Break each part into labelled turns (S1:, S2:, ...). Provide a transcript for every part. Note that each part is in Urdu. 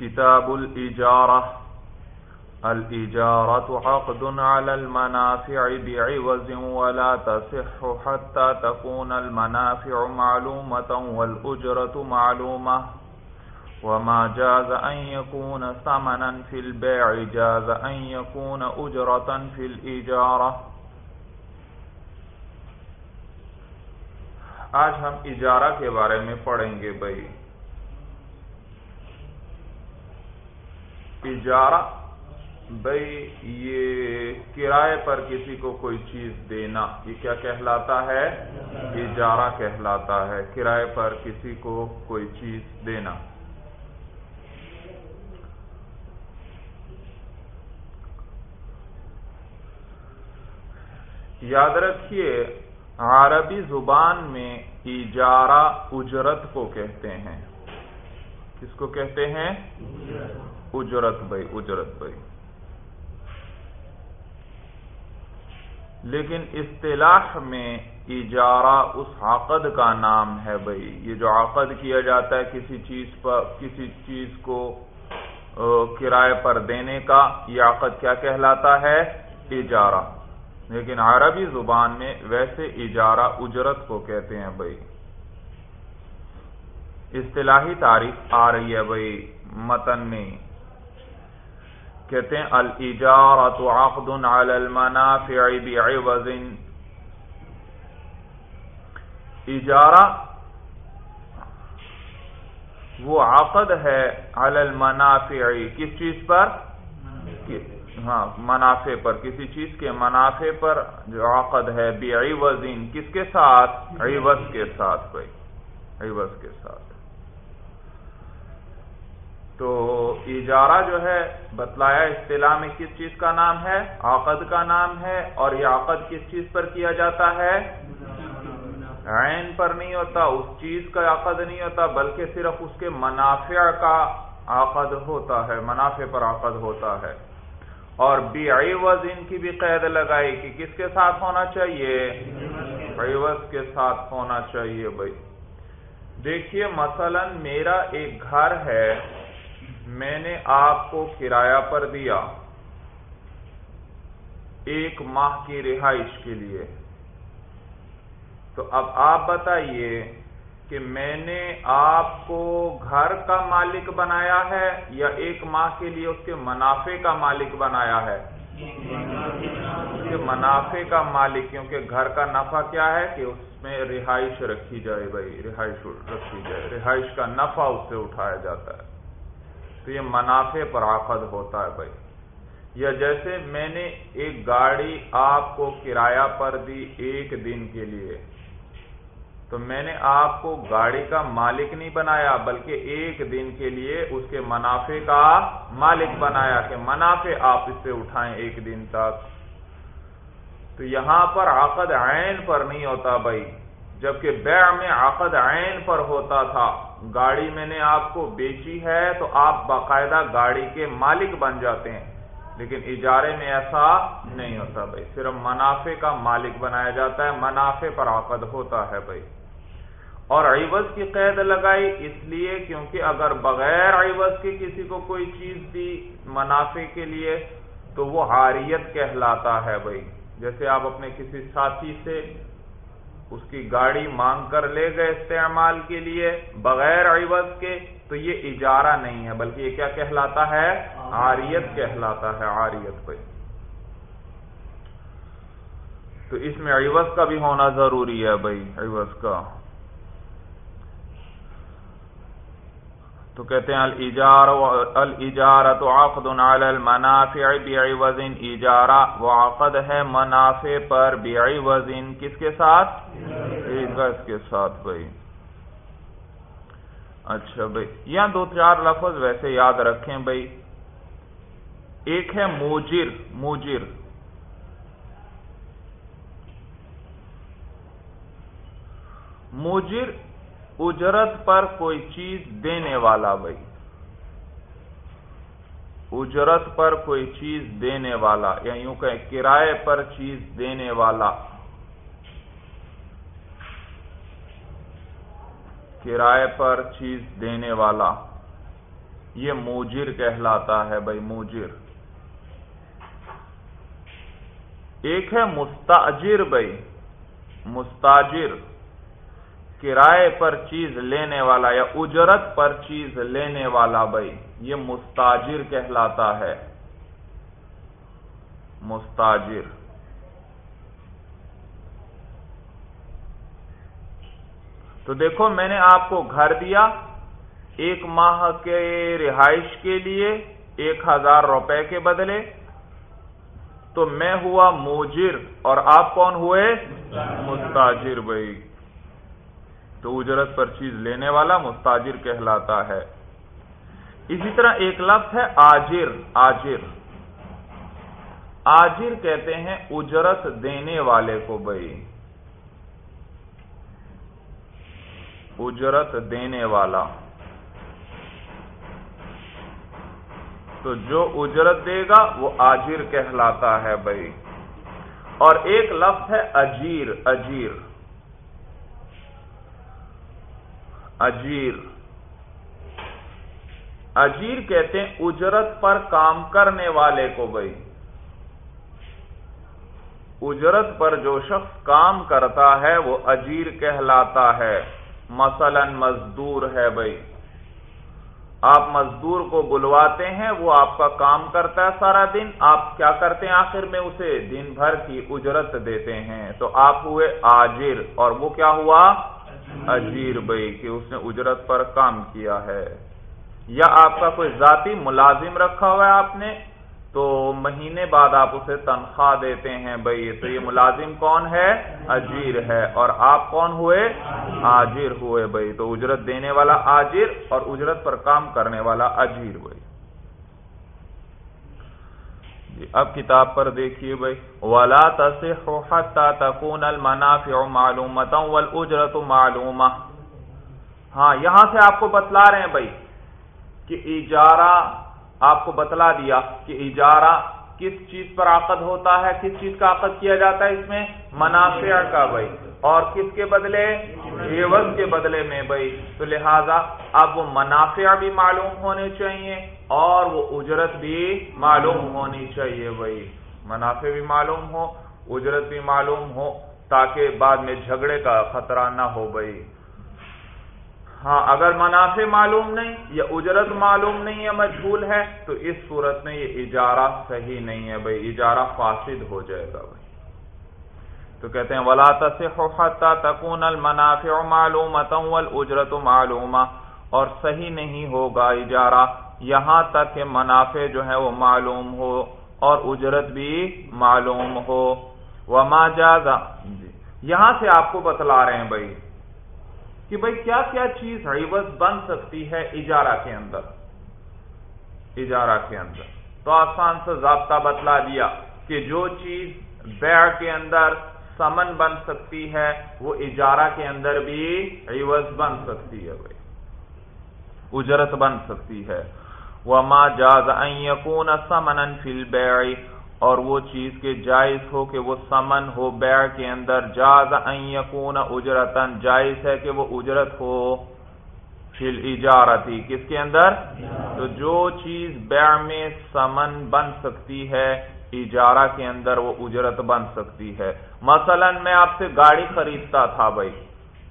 S1: كتاب الإجارة. الإجارة عقد على المنافع بعوز ولا تصح حتى تكون المنافع معلومة والأجرة معلومة. وما جاز أن يكون ثمنا في البيع، جاز أن يكون أجرة في الإجارة. آج ہم اجارہ کے بارے میں پڑھیں گے بھائی۔ اجارہ بھائی یہ کرائے پر کسی کو کوئی چیز دینا، یہ کیا کہلاتا ہے؟ اجارہ کہلاتا ہے، کرائے پر کسی کو کوئی چیز دینا۔ یاد رکھیے، عربی زبان میں اجارہ اجرت کو کہتے ہیں۔ کس کو کہتے ہیں؟ اجرت بھائی اجرت بھائی۔ لیکن اصطلاح میں اجارہ اس عقد کا نام ہے بھائی۔ یہ جو عقد کیا جاتا ہے کسی چیز پر، کسی چیز کو کرائے پر دینے کا، یہ عقد کیا کہلاتا ہے؟ اجارہ۔ لیکن عربی زبان میں ویسے اجارہ اجرت کو کہتے ہیں بھائی۔ اصطلاحی تعریف آ رہی ہے بھائی، متن میں۔ کہتے ہیں الجارت عقد علی المنافع بعوض. اجارہ وہ عقد ہے علی المنافع. کس چیز پر؟ ہاں منافع پر. کسی چیز کے منافع پر جو عقد ہے، بعوض. کس کے ساتھ؟ عوض کے ساتھ بھائی. عوض کے ساتھ. تو اجارہ جو ہے بتلایا اصطلاح میں کس چیز کا نام ہے؟ عقد کا نام ہے اور یہ عقد کس چیز پر کیا جاتا ہے؟ عین پر نہیں ہوتا، اس چیز کا عقد نہیں ہوتا، بلکہ صرف اس کے منافع کا عقد ہوتا ہے، منافع پر عقد ہوتا ہے۔ اور بی عوض ان کی بھی قید لگائی کہ کس کے ساتھ ہونا چاہیے؟ عوض کے ساتھ ہونا چاہیے بھائی۔ دیکھیے، مثلا میرا ایک گھر ہے میں نے آپ کو کرایہ پر دیا ایک ماہ کی رہائش کے لیے۔ تو اب آپ بتائیے کہ میں نے آپ کو گھر کا مالک بنایا ہے یا ایک ماہ کے لیے اس کے منافع کا مالک بنایا ہے؟ اس کے منافع کا مالک، کیونکہ گھر کا نفع کیا ہے کہ اس میں رہائش رکھی جائے بھائی، رہائش رکھی جائے، رہائش کا نفع اس سے اٹھایا جاتا ہے۔ تو یہ منافع پر آفد ہوتا ہے بھائی۔ یا جیسے میں نے ایک گاڑی آپ کو کرایہ پر دی ایک دن کے لیے، تو میں نے آپ کو گاڑی کا مالک نہیں بنایا، بلکہ ایک دن کے لیے اس کے منافع کا مالک بنایا کہ منافع آپ اس سے اٹھائیں ایک دن تک۔ تو یہاں پر عقد عین پر نہیں ہوتا بھائی، جبکہ بیع میں عقد عین پر ہوتا تھا۔ گاڑی میں نے آپ کو بیچی ہے تو آپ باقاعدہ گاڑی کے مالک بن جاتے ہیں۔ لیکن اجارے میں ایسا نہیں ہوتا بھائی۔ صرف منافع کا مالک بنایا جاتا ہے، منافع پر عقد ہوتا ہے بھائی۔ اور عوض کی قید لگائی اس لیے کیونکہ اگر بغیر عوض کے کسی کو کوئی چیز دی منافع کے لیے، تو وہ حاریت کہلاتا ہے بھائی۔ جیسے آپ اپنے کسی ساتھی سے اس کی گاڑی مانگ کر لے گئے استعمال کے لیے بغیر عوض کے، تو یہ اجارہ نہیں ہے، بلکہ یہ کیا کہلاتا ہے؟ آریت کہلاتا ہے آریت پہ۔ تو اس میں عوض کا بھی ہونا ضروری ہے بھائی، عوض کا۔ تو کہتے ہیں الجار الجارہ تو عقد علی المنافع بعوض اجارہ وہ عقد ہے منافع پر بعوض، کس کے ساتھ؟ اس کے ساتھ بھائی۔ اچھا بھائی، یہاں دو چار لفظ ویسے یاد رکھیں بھائی۔ ایک ہے موجر موجر۔ موجر اجرت پر کوئی چیز دینے والا بھائی۔ اجرت پر کوئی چیز دینے والا، یا یوں کہ کرائے پر چیز دینے والا۔ کرائے پر چیز دینے والا۔ یہ موجر کہلاتا ہے بھائی موجر ایک ہے مستاجر بھائی، مستاجر۔ کرائے پر چیز لینے والا یا اجرت پر چیز لینے والا بھائی، یہ مستاجر کہلاتا ہے۔ مستاجر۔ تو دیکھو، میں نے آپ کو گھر دیا، ایک ماہ کے رہائش کے لیے ایک ہزار روپے کے بدلے۔ تو میں ہوا موجر اور آپ کون ہوئے؟ مستاجر بھائی۔ تو اجرت پر چیز لینے والا مستاجر کہلاتا ہے۔ اسی طرح ایک لفظ ہے آجر آجر۔ آجر کہتے ہیں اجرت دینے والے کو بھائی۔ اجرت دینے والا۔ تو جو اجرت دے گا وہ آجر کہلاتا ہے بھائی۔ اور ایک لفظ ہے اجیر اجیر۔ اجیر۔ اجیر کہتے ہیں اجرت پر کام کرنے والے کو بھائی۔ اجرت پر جو شخص کام کرتا ہے وہ اجیر کہلاتا ہے۔ مثلا مزدور ہے بھائی۔ آپ مزدور کو بلواتے ہیں، وہ آپ کا کام کرتا ہے سارا دن۔ آپ کیا کرتے ہیں آخر میں اسے؟ دن بھر کی اجرت دیتے ہیں۔ تو آپ ہوئے آجر۔ اور وہ کیا ہوا؟ اجیر بھائی کہ اس نے اجرت پر کام کیا ہے۔ یا آپ کا کوئی ذاتی ملازم رکھا ہوا ہے آپ نے، تو مہینے بعد آپ اسے تنخواہ دیتے ہیں بھائی، تو یہ ملازم کون ہے؟ اجیر ہے۔ اور آپ کون ہوئے؟ آجر ہوئے بھائی۔ تو اجرت دینے والا آجر اور اجرت پر کام کرنے والا اجیر بھائی اب کتاب پر دیکھیے بھائی، ولا تکون المنافع معلومتا والاجرت معلوم ہاں یہاں سے آپ کو بتلا رہے ہیں بھائی کہ اجارہ، آپ کو بتلا دیا کہ اجارہ کس چیز پر عقد ہوتا ہے، کس چیز کا عقد کیا جاتا ہے اس میں؟ منافع کا بھائی۔ اور کس کے بدلے؟ عوض کے بدلے میں بھائی۔ تو لہذا اب وہ منافع بھی معلوم ہونے چاہیے اور وہ اجرت بھی معلوم ہونی چاہیے بھائی۔ منافع بھی معلوم ہو، اجرت بھی معلوم ہو تاکہ بعد میں جھگڑے کا خطرہ نہ ہو بھائی۔ ہاں اگر منافع معلوم نہیں، یا اجرت معلوم نہیں ہے مجبول ہے، تو اس صورت میں یہ اجارہ صحیح نہیں ہے بھائی، اجارہ فاسد ہو جائے گا بھائی۔ تو کہتے ہیں، ولا تکون المنافع معلومت اجرت معلومہ اور صحیح نہیں ہوگا اجارہ، یہاں تک کہ منافع جو ہے وہ معلوم ہو اور اجرت بھی معلوم ہو۔ وما جازا جی یہاں سے آپ کو بتلا رہے ہیں بھائی کہ بھائی کیا کیا چیز عوض بن سکتی ہے اجارہ کے اندر؟ اجارہ کے اندر۔ تو آسان سے ضابطہ بتلا دیا کہ جو چیز بیع کے اندر سمن بن سکتی ہے، وہ اجارہ کے اندر بھی عوض بن سکتی ہے بھائی اجرت بن سکتی ہے۔ وہ ماں جاز یقون سمن فل بیڑ اور وہ چیز کے جائز ہو کہ وہ سمن ہو بیع کے اندر جاز یکون اجرتن جائز ہے کہ وہ اجرت ہو فل اجارتی. کس کے اندر؟ تو جو چیز بیع میں سمن بن سکتی ہے اجارہ کے اندر وہ اجرت بن سکتی ہے. مثلا میں آپ سے گاڑی خریدتا تھا بھائی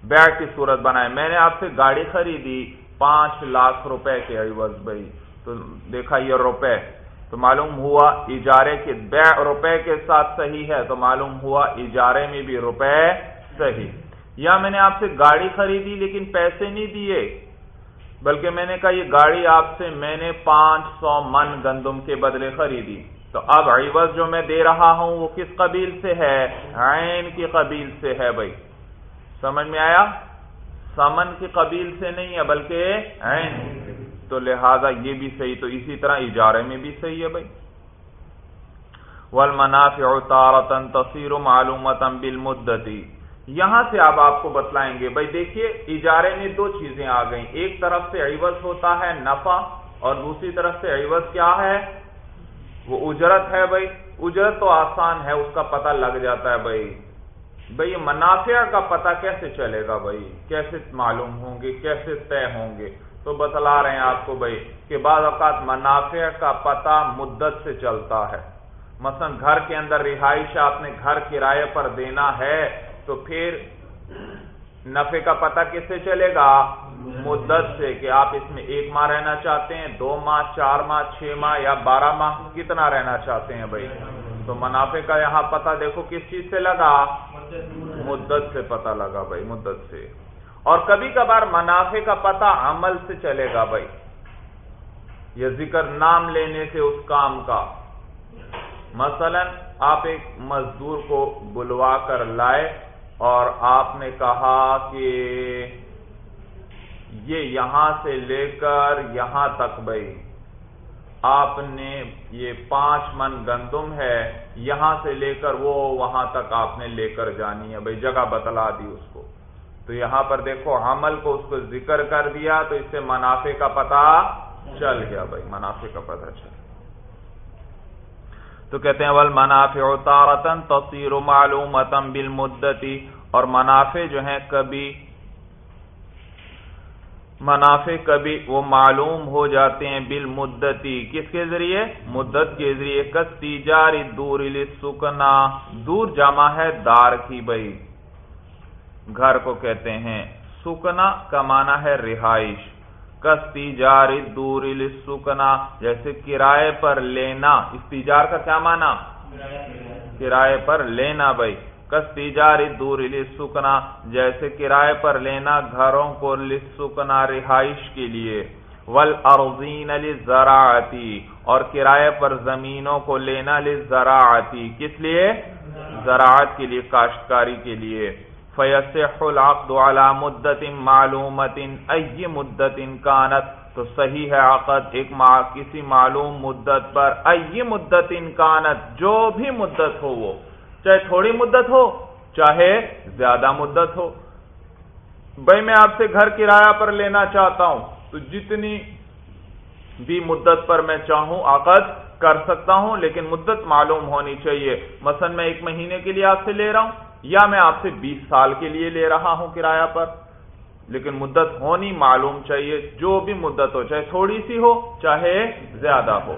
S1: بیع کی صورت بنائے. میں نے آپ سے گاڑی خریدی پانچ لاکھ روپے کے عوض بھائی. تو دیکھا یہ روپے تو معلوم ہوا اجارے کے بے روپے کے ساتھ صحیح ہے، تو معلوم ہوا اجارے میں بھی روپے صحیح۔ یا میں نے آپ سے گاڑی خریدی لیکن پیسے نہیں دیے، بلکہ میں نے کہا یہ گاڑی آپ سے میں نے پانچ سو من گندم کے بدلے خریدی۔ تو اب عوض جو میں دے رہا ہوں وہ کس قبیل سے ہے؟ عین کی قبیل سے ہے بھائی۔ سمجھ میں آیا؟ سمن کی قبیل سے نہیں ہے، بلکہ عین۔ تو لہذا یہ بھی صحیح تو اسی طرح اجارے میں بھی صحیح ہے بھائی۔ والمنافع تارتن تصیر معلومت بالمدتی یہاں سے اب آپ کو بتلائیں گے، بھائی دیکھیے، اجارے میں دو چیزیں آ گئیں۔ ایک طرف سے عوض ہوتا ہے نفع اور دوسری طرف سے عوض کیا ہے؟ وہ اجرت ہے بھائی۔ اجرت تو آسان ہے، اس کا پتہ لگ جاتا ہے بھائی۔ بھائی منافع کا پتہ کیسے چلے گا بھائی؟ کیسے معلوم ہوں گے؟ کیسے طے ہوں گے؟ تو بتلا رہے ہیں آپ کو بھائی کہ بعض اوقات منافع کا پتہ مدت سے چلتا ہے۔ مثلا گھر کے اندر رہائش آپ نے گھر کرائے پر دینا ہے تو پھر نفے کا پتہ کس سے چلے گا؟ مدت سے کہ آپ اس میں ایک ماہ رہنا چاہتے ہیں، دو ماہ، چار ماہ، چھ ماہ یا بارہ ماہ کتنا رہنا چاہتے ہیں بھائی؟ تو منافع کا یہاں پتہ دیکھو کس چیز سے لگا؟ مدت سے پتہ لگا بھائی، مدت سے۔ اور کبھی کبھار منافع کا پتہ عمل سے چلے گا بھائی۔ یہ ذکر نام لینے سے اس کام کا۔ مثلا آپ ایک مزدور کو بلوا کر لائے اور آپ نے کہا کہ یہ یہاں سے لے کر یہاں تک بھائی۔ آپ نے یہ پانچ من گندم ہے، یہاں سے لے کر وہ وہاں تک آپ نے لے کر جانی ہے۔ بھائی جگہ بتلا دی اس کو۔ تو یہاں پر دیکھو عمل کو اس کو ذکر کر دیا تو اس سے منافع کا پتہ چل گیا بھائی، منافع کا پتہ چل تو کہتے ہیں ول منافع تارتن تصیر معلومتم بالمدتی اور منافع جو ہیں کبھی، منافع کبھی وہ معلوم ہو جاتے ہیں بالمدتی۔ کس کے ذریعے؟ مدت کے ذریعے۔ کس تیجاری دور سکنا دور جمع ہے دار کی بھائی۔ گھر کو کہتے ہیں سکنا کا معنی ہے رہائش۔ کستی جاری دور سکنا جیسے کرائے پر لینا۔ استیجار کا کیا معنی؟ کرائے پر لینا بھائی۔ کستی جاری دور سکنا جیسے کرائے پر لینا، گھروں کو لسکنا رہائش کے لیے۔ ول ارزین زراعتی اور کرائے پر زمینوں کو لینا لزراعتی کس لیے؟ زراعت کے لیے، کاشتکاری کے لیے۔ فیصح العقد على مدت معلومت ای مدت کانت تو صحیح ہے عقد، ایک کسی معلوم مدت پر ای مدت کانت جو بھی مدت ہو وہ، چاہے تھوڑی مدت ہو، چاہے زیادہ مدت ہو۔ بھائی میں آپ سے گھر کرایہ پر لینا چاہتا ہوں، تو جتنی بھی مدت پر میں چاہوں عقد کر سکتا ہوں، لیکن مدت معلوم ہونی چاہیے۔ مثلا میں ایک مہینے کے لیے آپ سے لے رہا ہوں یا میں آپ سے بیس سال کے لیے لے رہا ہوں کرایہ پر، لیکن مدت ہونی معلوم چاہیے، جو بھی مدت ہو، چاہے تھوڑی سی ہو، چاہے زیادہ ہو۔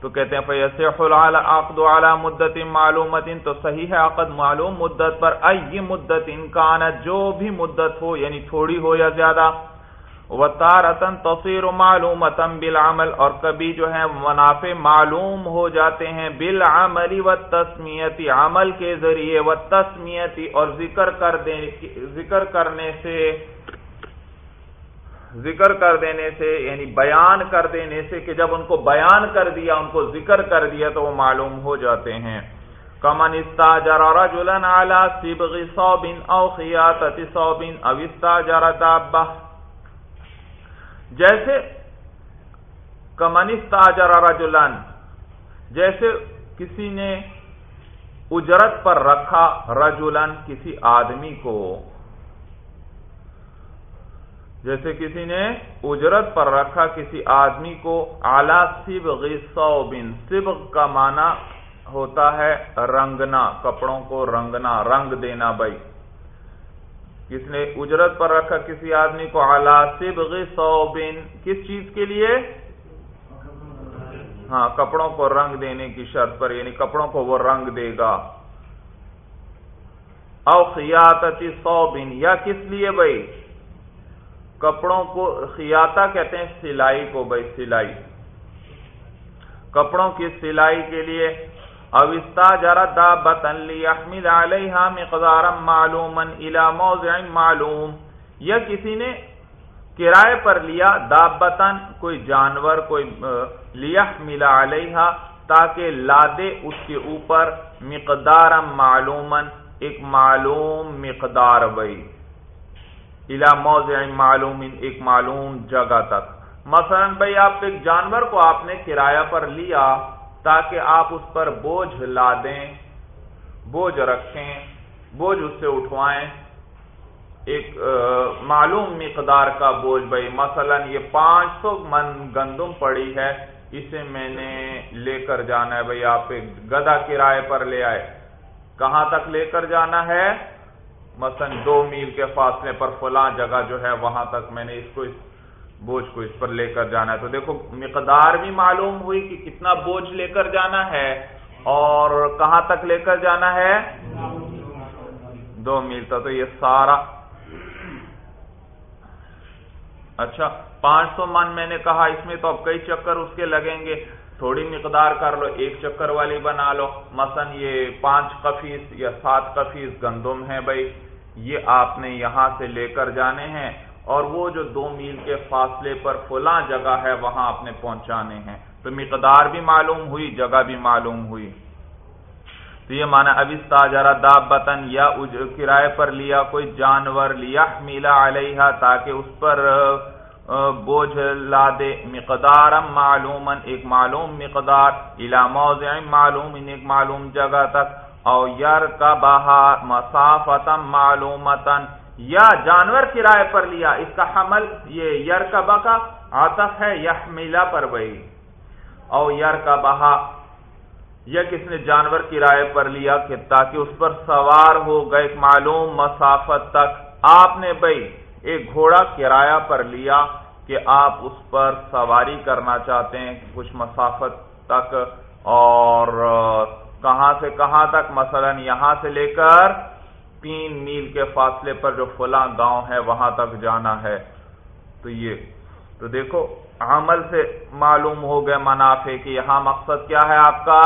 S1: تو کہتے ہیں فیصح عقد اعلی مدت معلومت تو صحیح ہے عقد معلوم مدت پر۔ ای مدت انکانت جو بھی مدت ہو یعنی تھوڑی ہو یا زیادہ وطارتن تصیر معلومتن بالعمل، اور کبھی جو ہے منافع معلوم ہو جاتے ہیں بالعمل و تسمیتی، عمل کے ذریعے و تسمیتی، اور ذکر کر ذکر کرنے سے ذکر کر دینے سے یعنی بیان کر دینے سے کہ جب ان کو بیان کر دیا، ان کو ذکر کر دیا، تو وہ معلوم ہو جاتے ہیں۔ کمن استاجر رجلا على صبغ صوب او خياطه صوب، او استاجر دابه جیسے کمنستا رجلن، جیسے کسی نے اجرت پر رکھا رجلن کسی آدمی کو، جیسے کسی نے اجرت پر رکھا کسی آدمی کو اعلی سب غصوبن سبغ کا معنی ہوتا ہے رنگنا، کپڑوں کو رنگنا، رنگ دینا بھائی۔ کس نے اجرت پر رکھا کسی آدمی کو آلاسب صوبن؟ کس چیز کے لیے؟ ہاں کپڑوں کو رنگ دینے کی شرط پر یعنی کپڑوں کو وہ رنگ دے گا۔ او خیاطتی صوبن، یا کس لیے بھائی؟ کپڑوں کو، خیاطہ کہتے ہیں سلائی کو بھائی، سلائی۔ کپڑوں کی سلائی کے لیے اوستا جرا دا بتن لیحمل علیہا مقدارا معلوما الى موضع معلوم۔ یا کسی نے کرائے پر لیا دابتن کوئی جانور، کوئی لیحمل علیہا تاکہ لادے اس کے اوپر مقدارا معلوما، ایک معلوم مقدار بئی الى موضع معلوم، ایک معلوم جگہ تک۔ مثلا بھائی آپ ایک جانور کو آپ نے کرایہ پر لیا تاکہ آپ اس پر بوجھ لا دیں، بوجھ رکھیں، بوجھ اس سے اٹھوائیں۔ ایک معلوم مقدار کا بوجھ، بھائی، مثلا یہ پانچ سو من گندم پڑی ہے، اسے میں نے لے کر جانا ہے۔ بھائی، آپ ایک گدا کرائے پر لے آئے۔ کہاں تک لے کر جانا ہے؟ مثلا دو میل کے فاصلے پر، فلاں جگہ جو ہے، وہاں تک میں نے اس کو بوجھ کو اس پر لے کر جانا ہے۔ تو دیکھو، مقدار بھی معلوم ہوئی کہ کتنا بوجھ لے کر جانا ہے اور کہاں تک لے کر جانا ہے؟ دو میل تک۔ تو یہ سارا۔ اچھا پانچ سو من میں نے کہا، اس میں تو اب کئی چکر اس کے لگیں گے۔ تھوڑی مقدار کر لو، ایک چکر والی بنا لو۔ مثلا یہ پانچ کفیس یا سات کفیس گندم ہے بھائی، یہ آپ نے یہاں سے لے کر جانے ہیں۔ اور وہ جو دو میل کے فاصلے پر فلاں جگہ ہے، وہاں آپ نے پہنچانے ہیں۔ تو مقدار بھی معلوم ہوئی، جگہ بھی معلوم ہوئی۔ تو یہ مانا اب تاجرہ داب بتن یا کرائے پر لیا، کوئی جانور لیا میلا علیہ تاکہ اس پر بوجھ لا دے۔ مقدار معلوم ایک معلوم مقدار الا موضع معلوم ایک معلوم جگہ تک۔ او یر کا بہا مسافتم معلومتن یا جانور کرائے پر لیا، اس کا حمل، یہ یر کا آتف ہے، یحملہ پر بئی۔ او یر یا کس نے جانور کرائے پر لیا کہ تاکہ اس پر سوار ہو گئے ایک معلوم مسافت تک؟ آپ نے بھائی ایک گھوڑا کرایہ پر لیا کہ آپ اس پر سواری کرنا چاہتے ہیں، کچھ مسافت تک، اور کہاں سے کہاں تک؟ مثلا یہاں سے لے کر تین میل کے فاصلے پر جو فلاں گاؤں ہے، وہاں تک جانا ہے۔ تو یہ۔ تو دیکھو، عمل سے معلوم ہو گئے منافع کہ یہاں مقصد کیا ہے آپ کا؟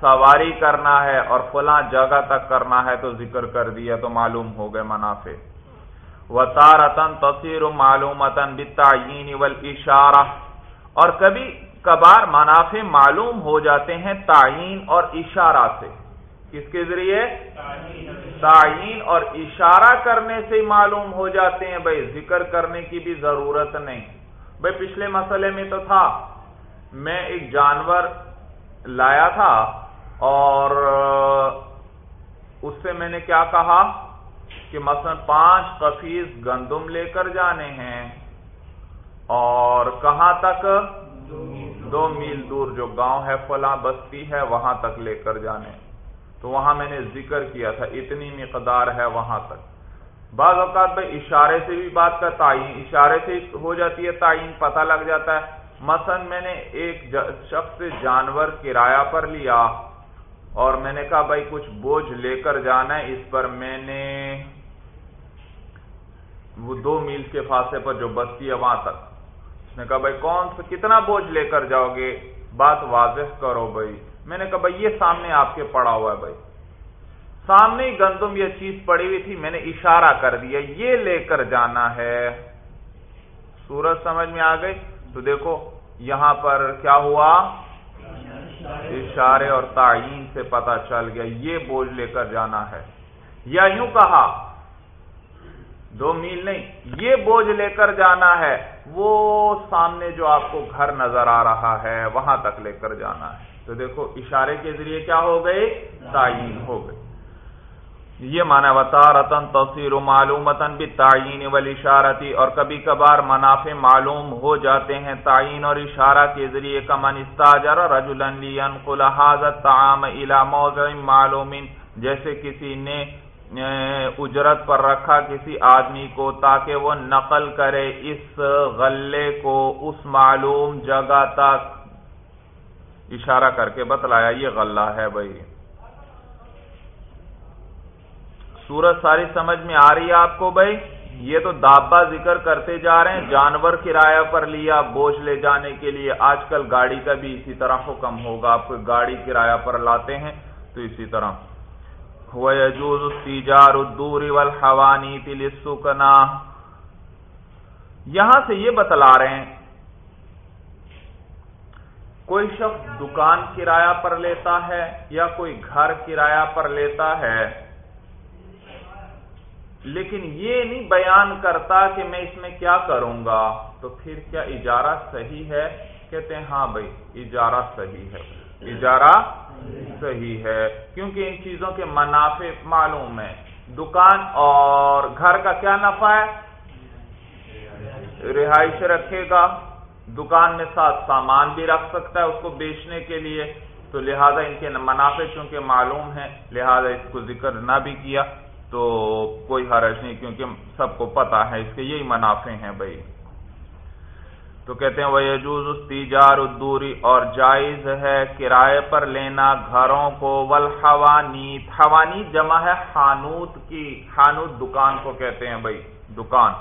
S1: سواری کرنا ہے اور فلاں جگہ تک کرنا ہے تو ذکر کر دیا تو معلوم ہو گئے منافع۔ و تارتن تصیر معلومتن بتعین والاشارہ۔ اور کبھی کبھار منافع معلوم ہو جاتے ہیں تعین اور اشارہ سے۔ کس کے ذریعے؟ تعین اور اشارہ کرنے سے معلوم ہو جاتے ہیں بھائی، ذکر کرنے کی بھی ضرورت نہیں۔ بھائی، پچھلے مسئلے میں تو تھا۔ میں ایک جانور لایا تھا اور اس سے میں نے کیا کہا کہ مثلا پانچ قفیز گندم لے کر جانے ہیں اور کہاں تک؟ دو میل دور، جو گاؤں ہے، فلاں بستی ہے، وہاں تک لے کر جانے۔ تو وہاں میں نے ذکر کیا تھا، اتنی مقدار ہے وہاں تک۔ بعض اوقات بھائی اشارے سے بھی بات کا تعین، اشارے سے ہو جاتی ہے، تعین پتہ لگ جاتا ہے۔ مثلا میں نے ایک شخص سے جانور کرایہ پر لیا اور میں نے کہا، بھائی کچھ بوجھ لے کر جانا ہے، اس پر میں نے وہ دو میل کے فاصلے پر جو بستی ہے، وہاں تک۔ اس نے کہا، بھائی کون سا، کتنا بوجھ لے کر جاؤ گے؟ بات واضح کرو بھائی۔ میں نے کہا بھائی یہ سامنے آپ کے پڑا ہوا ہے بھائی۔ سامنے ہی گندم یہ چیز پڑی ہوئی تھی، میں نے اشارہ کر دیا، یہ لے کر جانا ہے۔ سورج سمجھ میں آ گئی؟ تو دیکھو، یہاں پر کیا ہوا؟ اشارے اور تعین سے پتا چل گیا، یہ بوجھ لے کر جانا ہے۔ یا یوں کہا، دو میل نہیں، یہ بوجھ لے کر جانا ہے۔ وہ سامنے جو آپ کو گھر نظر آ رہا ہے، وہاں تک لے کر جانا ہے۔ تو دیکھو، اشارے کے ذریعے کیا ہو گئے؟ تعین ہو گئی یہ مانا وطارتن توسیر و معلومتن بھی تعین والی اشارتی اور کبھی کبھار منافع معلوم ہو جاتے ہیں تعین اور اشارہ کے ذریعے کا من استاجر رجلن لینقل حاضر تعام الى موضع معلوم۔ جیسے کسی نے اجرت پر رکھا کسی آدمی کو تاکہ وہ نقل کرے اس غلے کو، اس معلوم جگہ تک۔ اشارہ کر کے بتلایا یہ غلہ ہے بھائی۔ سورج ساری سمجھ میں آ رہی ہے آپ کو بھائی؟ یہ تو دابا ذکر کرتے جا رہے ہیں، جانور کرایہ پر لیا، بوجھ لے جانے کے لیے۔ آج کل گاڑی کا بھی اسی طرح حکم ہوگا، آپ کو گاڑی کرایہ پر لاتے ہیں تو اسی طرح۔ یہاں سے یہ بتلا رہے ہیں کوئی شخص دکان کرایہ پر لیتا ہے یا کوئی گھر کرایہ پر لیتا ہے، لیکن یہ نہیں بیان کرتا کہ میں اس میں کیا کروں گا، تو پھر کیا اجارہ صحیح ہے؟ کہتے ہیں ہاں بھائی، اجارہ صحیح ہے۔ اجارہ صحیح ہے، کیونکہ ان چیزوں کے منافع معلوم ہے دکان اور گھر کا کیا نفع ہے؟ رہائش رکھے گا۔ دکان میں ساتھ سامان بھی رکھ سکتا ہے اس کو بیچنے کے لیے، تو لہذا ان کے منافع چونکہ معلوم ہے لہذا اس کو ذکر نہ بھی کیا، تو کوئی حرج نہیں، کیونکہ سب کو پتا ہے، اس کے یہی منافع ہیں بھائی۔ تو کہتے ہیں وہ یجوز تیجار الدوری اور جائز ہے کرائے پر لینا گھروں کو ولحوانیت حوانیت جمع ہے خانوت کی خانوت دکان کو کہتے ہیں بھائی، دکان۔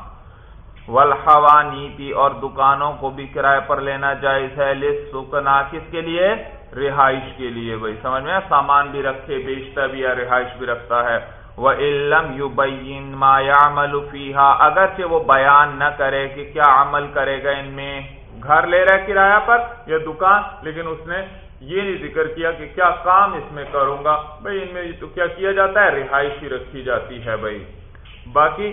S1: ولحوانیتی اور دکانوں کو بھی کرائے پر لینا جائز ہے سکنا کس کے لیے؟ رہائش کے لیے بھائی، سمجھ میں؟ سامان بھی رکھے، بیچتا بھی یا رہائش بھی رکھتا ہے۔ وہ علم یو بین مایا ملوفیحا اگرچہ وہ بیان نہ کرے کہ کیا عمل کرے گا ان میں۔ گھر لے رہا ہے کرایہ پر یا دکان، لیکن اس نے یہ نہیں ذکر کیا کہ کیا کام اس میں کروں گا۔ بھائی، ان میں تو کیا کیا جاتا ہے؟ رہائش ہی رکھی جاتی ہے بھائی۔ باقی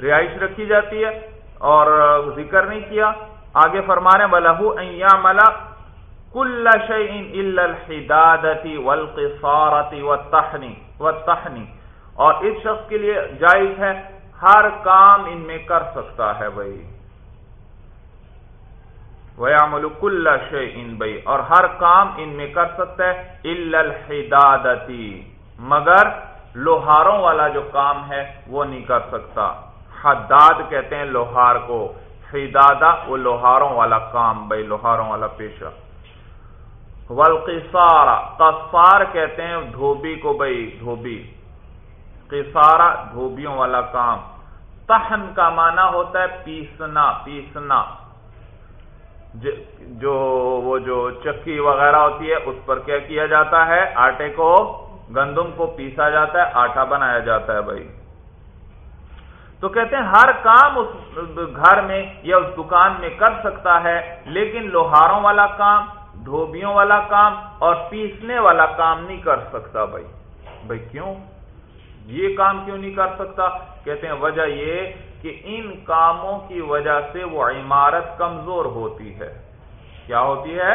S1: رہائش رکھی جاتی ہے اور ذکر نہیں کیا۔ آگے فرمانے والا ملا کل شعین الحدادتی والقصارتی والتحنی والتحنی اور اس شخص کے لیے جائز ہے، ہر کام ان میں کر سکتا ہے بھائی۔ ویامل کل شعین بھائی اور ہر کام ان میں کر سکتا ہے الحدادتی مگر لوہاروں والا جو کام ہے، وہ نہیں کر سکتا۔ حداد کہتے ہیں لوہار کو۔ حدادہ وہ لوہاروں والا کام بھائی، لوہاروں والا پیشہ۔ ولقسارا قصار کہتے ہیں دھوبی کو بھائی، دھوبی۔ قصارا دھوبیوں والا کام۔ تہن کا معنی ہوتا ہے پیسنا پیسنا۔ جو وہ جو چکی وغیرہ ہوتی ہے، اس پر کیا کیا جاتا ہے؟ آٹے کو، گندم کو پیسا جاتا ہے، آٹا بنایا جاتا ہے بھائی۔ تو کہتے ہیں ہر کام اس گھر میں یا اس دکان میں کر سکتا ہے، لیکن لوہاروں والا کام، دھوبیوں والا کام اور پیسنے والا کام نہیں کر سکتا بھائی۔ بھائی کیوں؟ یہ کام کیوں نہیں کر سکتا؟ کہتے ہیں وجہ یہ کہ ان کاموں کی وجہ سے وہ عمارت کمزور ہوتی ہے۔ کیا ہوتی ہے؟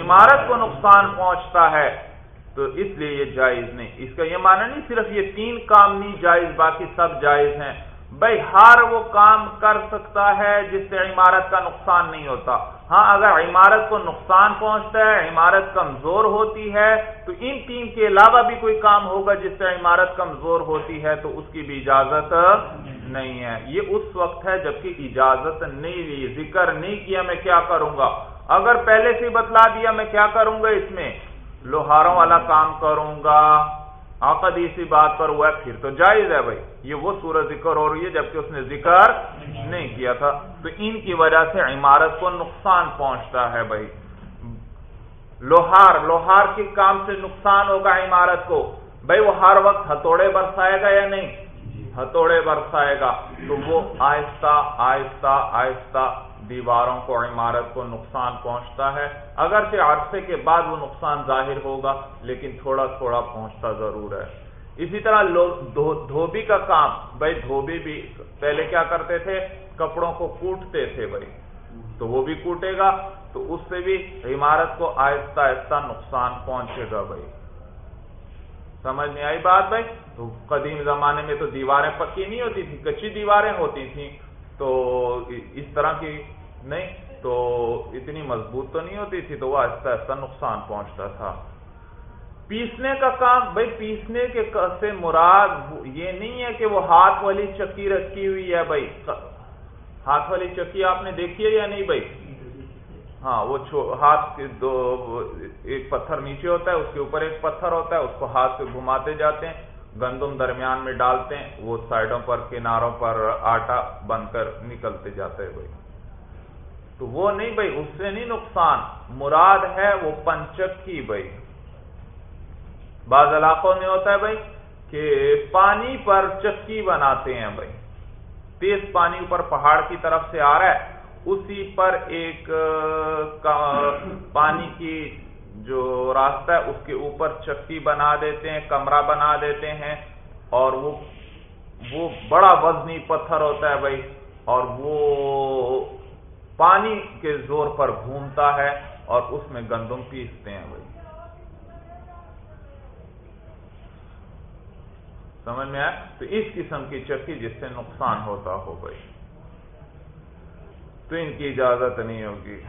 S1: عمارت کو نقصان پہنچتا ہے۔ تو اس لیے یہ جائز نہیں۔ اس کا یہ معنی نہیں صرف یہ تین کام نہیں جائز، باقی سب جائز ہیں۔ بھائی ہر وہ کام کر سکتا ہے جس سے عمارت کا نقصان نہیں ہوتا۔ ہاں اگر عمارت کو نقصان پہنچتا ہے، عمارت کمزور ہوتی ہے، تو ان تین کے علاوہ بھی کوئی کام ہوگا جس سے عمارت کمزور ہوتی ہے، تو اس کی بھی اجازت نہیں ہے۔ یہ اس وقت ہے جبکہ اجازت نہیں لی، ذکر نہیں کیا میں کیا کروں گا۔ اگر پہلے سے بتلا دیا میں کیا کروں گا اس میں؟ لوہاروں والا کام کروں گا۔ عقد اسی بات پر ہوا ہے، پھر تو جائز ہے بھائی۔ یہ وہ سورج ذکر ہو رہی ہے جبکہ اس نے ذکر نہیں کیا تھا۔ تو ان کی وجہ سے عمارت کو نقصان پہنچتا ہے بھائی۔ لوہار لوہار کے کام سے نقصان ہوگا عمارت کو۔ بھائی، وہ ہر وقت ہتھوڑے برسائے گا یا نہیں؟ ہتھوڑے برسائے گا۔ تو وہ آہستہ آہستہ آہستہ دیواروں کو، عمارت کو نقصان پہنچتا ہے۔ اگرچہ عرصے کے بعد وہ نقصان ظاہر ہوگا، لیکن تھوڑا تھوڑا پہنچتا ضرور ہے۔ اسی طرح لوگ دھوبی کا کام، بھائی دھوبی بھی پہلے کیا کرتے تھے؟ کپڑوں کو کوٹتے تھے بھائی۔ تو وہ بھی کوٹے گا، تو اس سے بھی عمارت کو آہستہ آہستہ نقصان پہنچے گا بھائی۔ سمجھ نہیں آئی بات بھائی؟ تو قدیم زمانے میں تو دیواریں پکی نہیں ہوتی تھی کچی دیواریں ہوتی تھیں۔ تو اس طرح کی نہیں، تو اتنی مضبوط تو نہیں ہوتی تھی، تو وہ آہستہ آہستہ نقصان پہنچتا تھا۔ پیسنے کا کام، بھائی پیسنے کے سے مراد یہ نہیں ہے کہ وہ ہاتھ والی چکی رکھی ہوئی ہے، بھائی۔ ہاتھ والی چکی آپ نے دیکھی ہے یا نہیں، بھائی؟ ہاں وہ ہاتھ کے دو، ایک پتھر نیچے ہوتا ہے، اس کے اوپر ایک پتھر ہوتا ہے، اس کو ہاتھ سے گھماتے جاتے ہیں، گندم درمیان میں ڈالتے ہیں، وہ سائڈوں پر، کناروں پر آٹا بن کر نکلتے جاتے ہیں، بھائی۔ تو وہ نہیں بھائی، اس سے نہیں نقصان۔ مراد ہے وہ پنچک کی بھائی۔ بعض علاقوں میں ہوتا ہے بھائی کہ پانی پر چکی بناتے ہیں بھائی۔ تیز پانی اوپر پہاڑ کی طرف سے آ رہا ہے، اسی پر ایک پانی کی جو راستہ ہے، اس کے اوپر چکی بنا دیتے ہیں، کمرہ بنا دیتے ہیں۔ اور وہ وہ بڑا وزنی پتھر ہوتا ہے بھائی۔ اور وہ پانی کے زور پر گھومتا ہے اور اس میں گندم پیستے ہیں بھائی۔ سمجھ میں آئے تو اس قسم کی چکی جس سے نقصان ہوتا ہو بھائی۔ تو ان کی اجازت نہیں ہوگی۔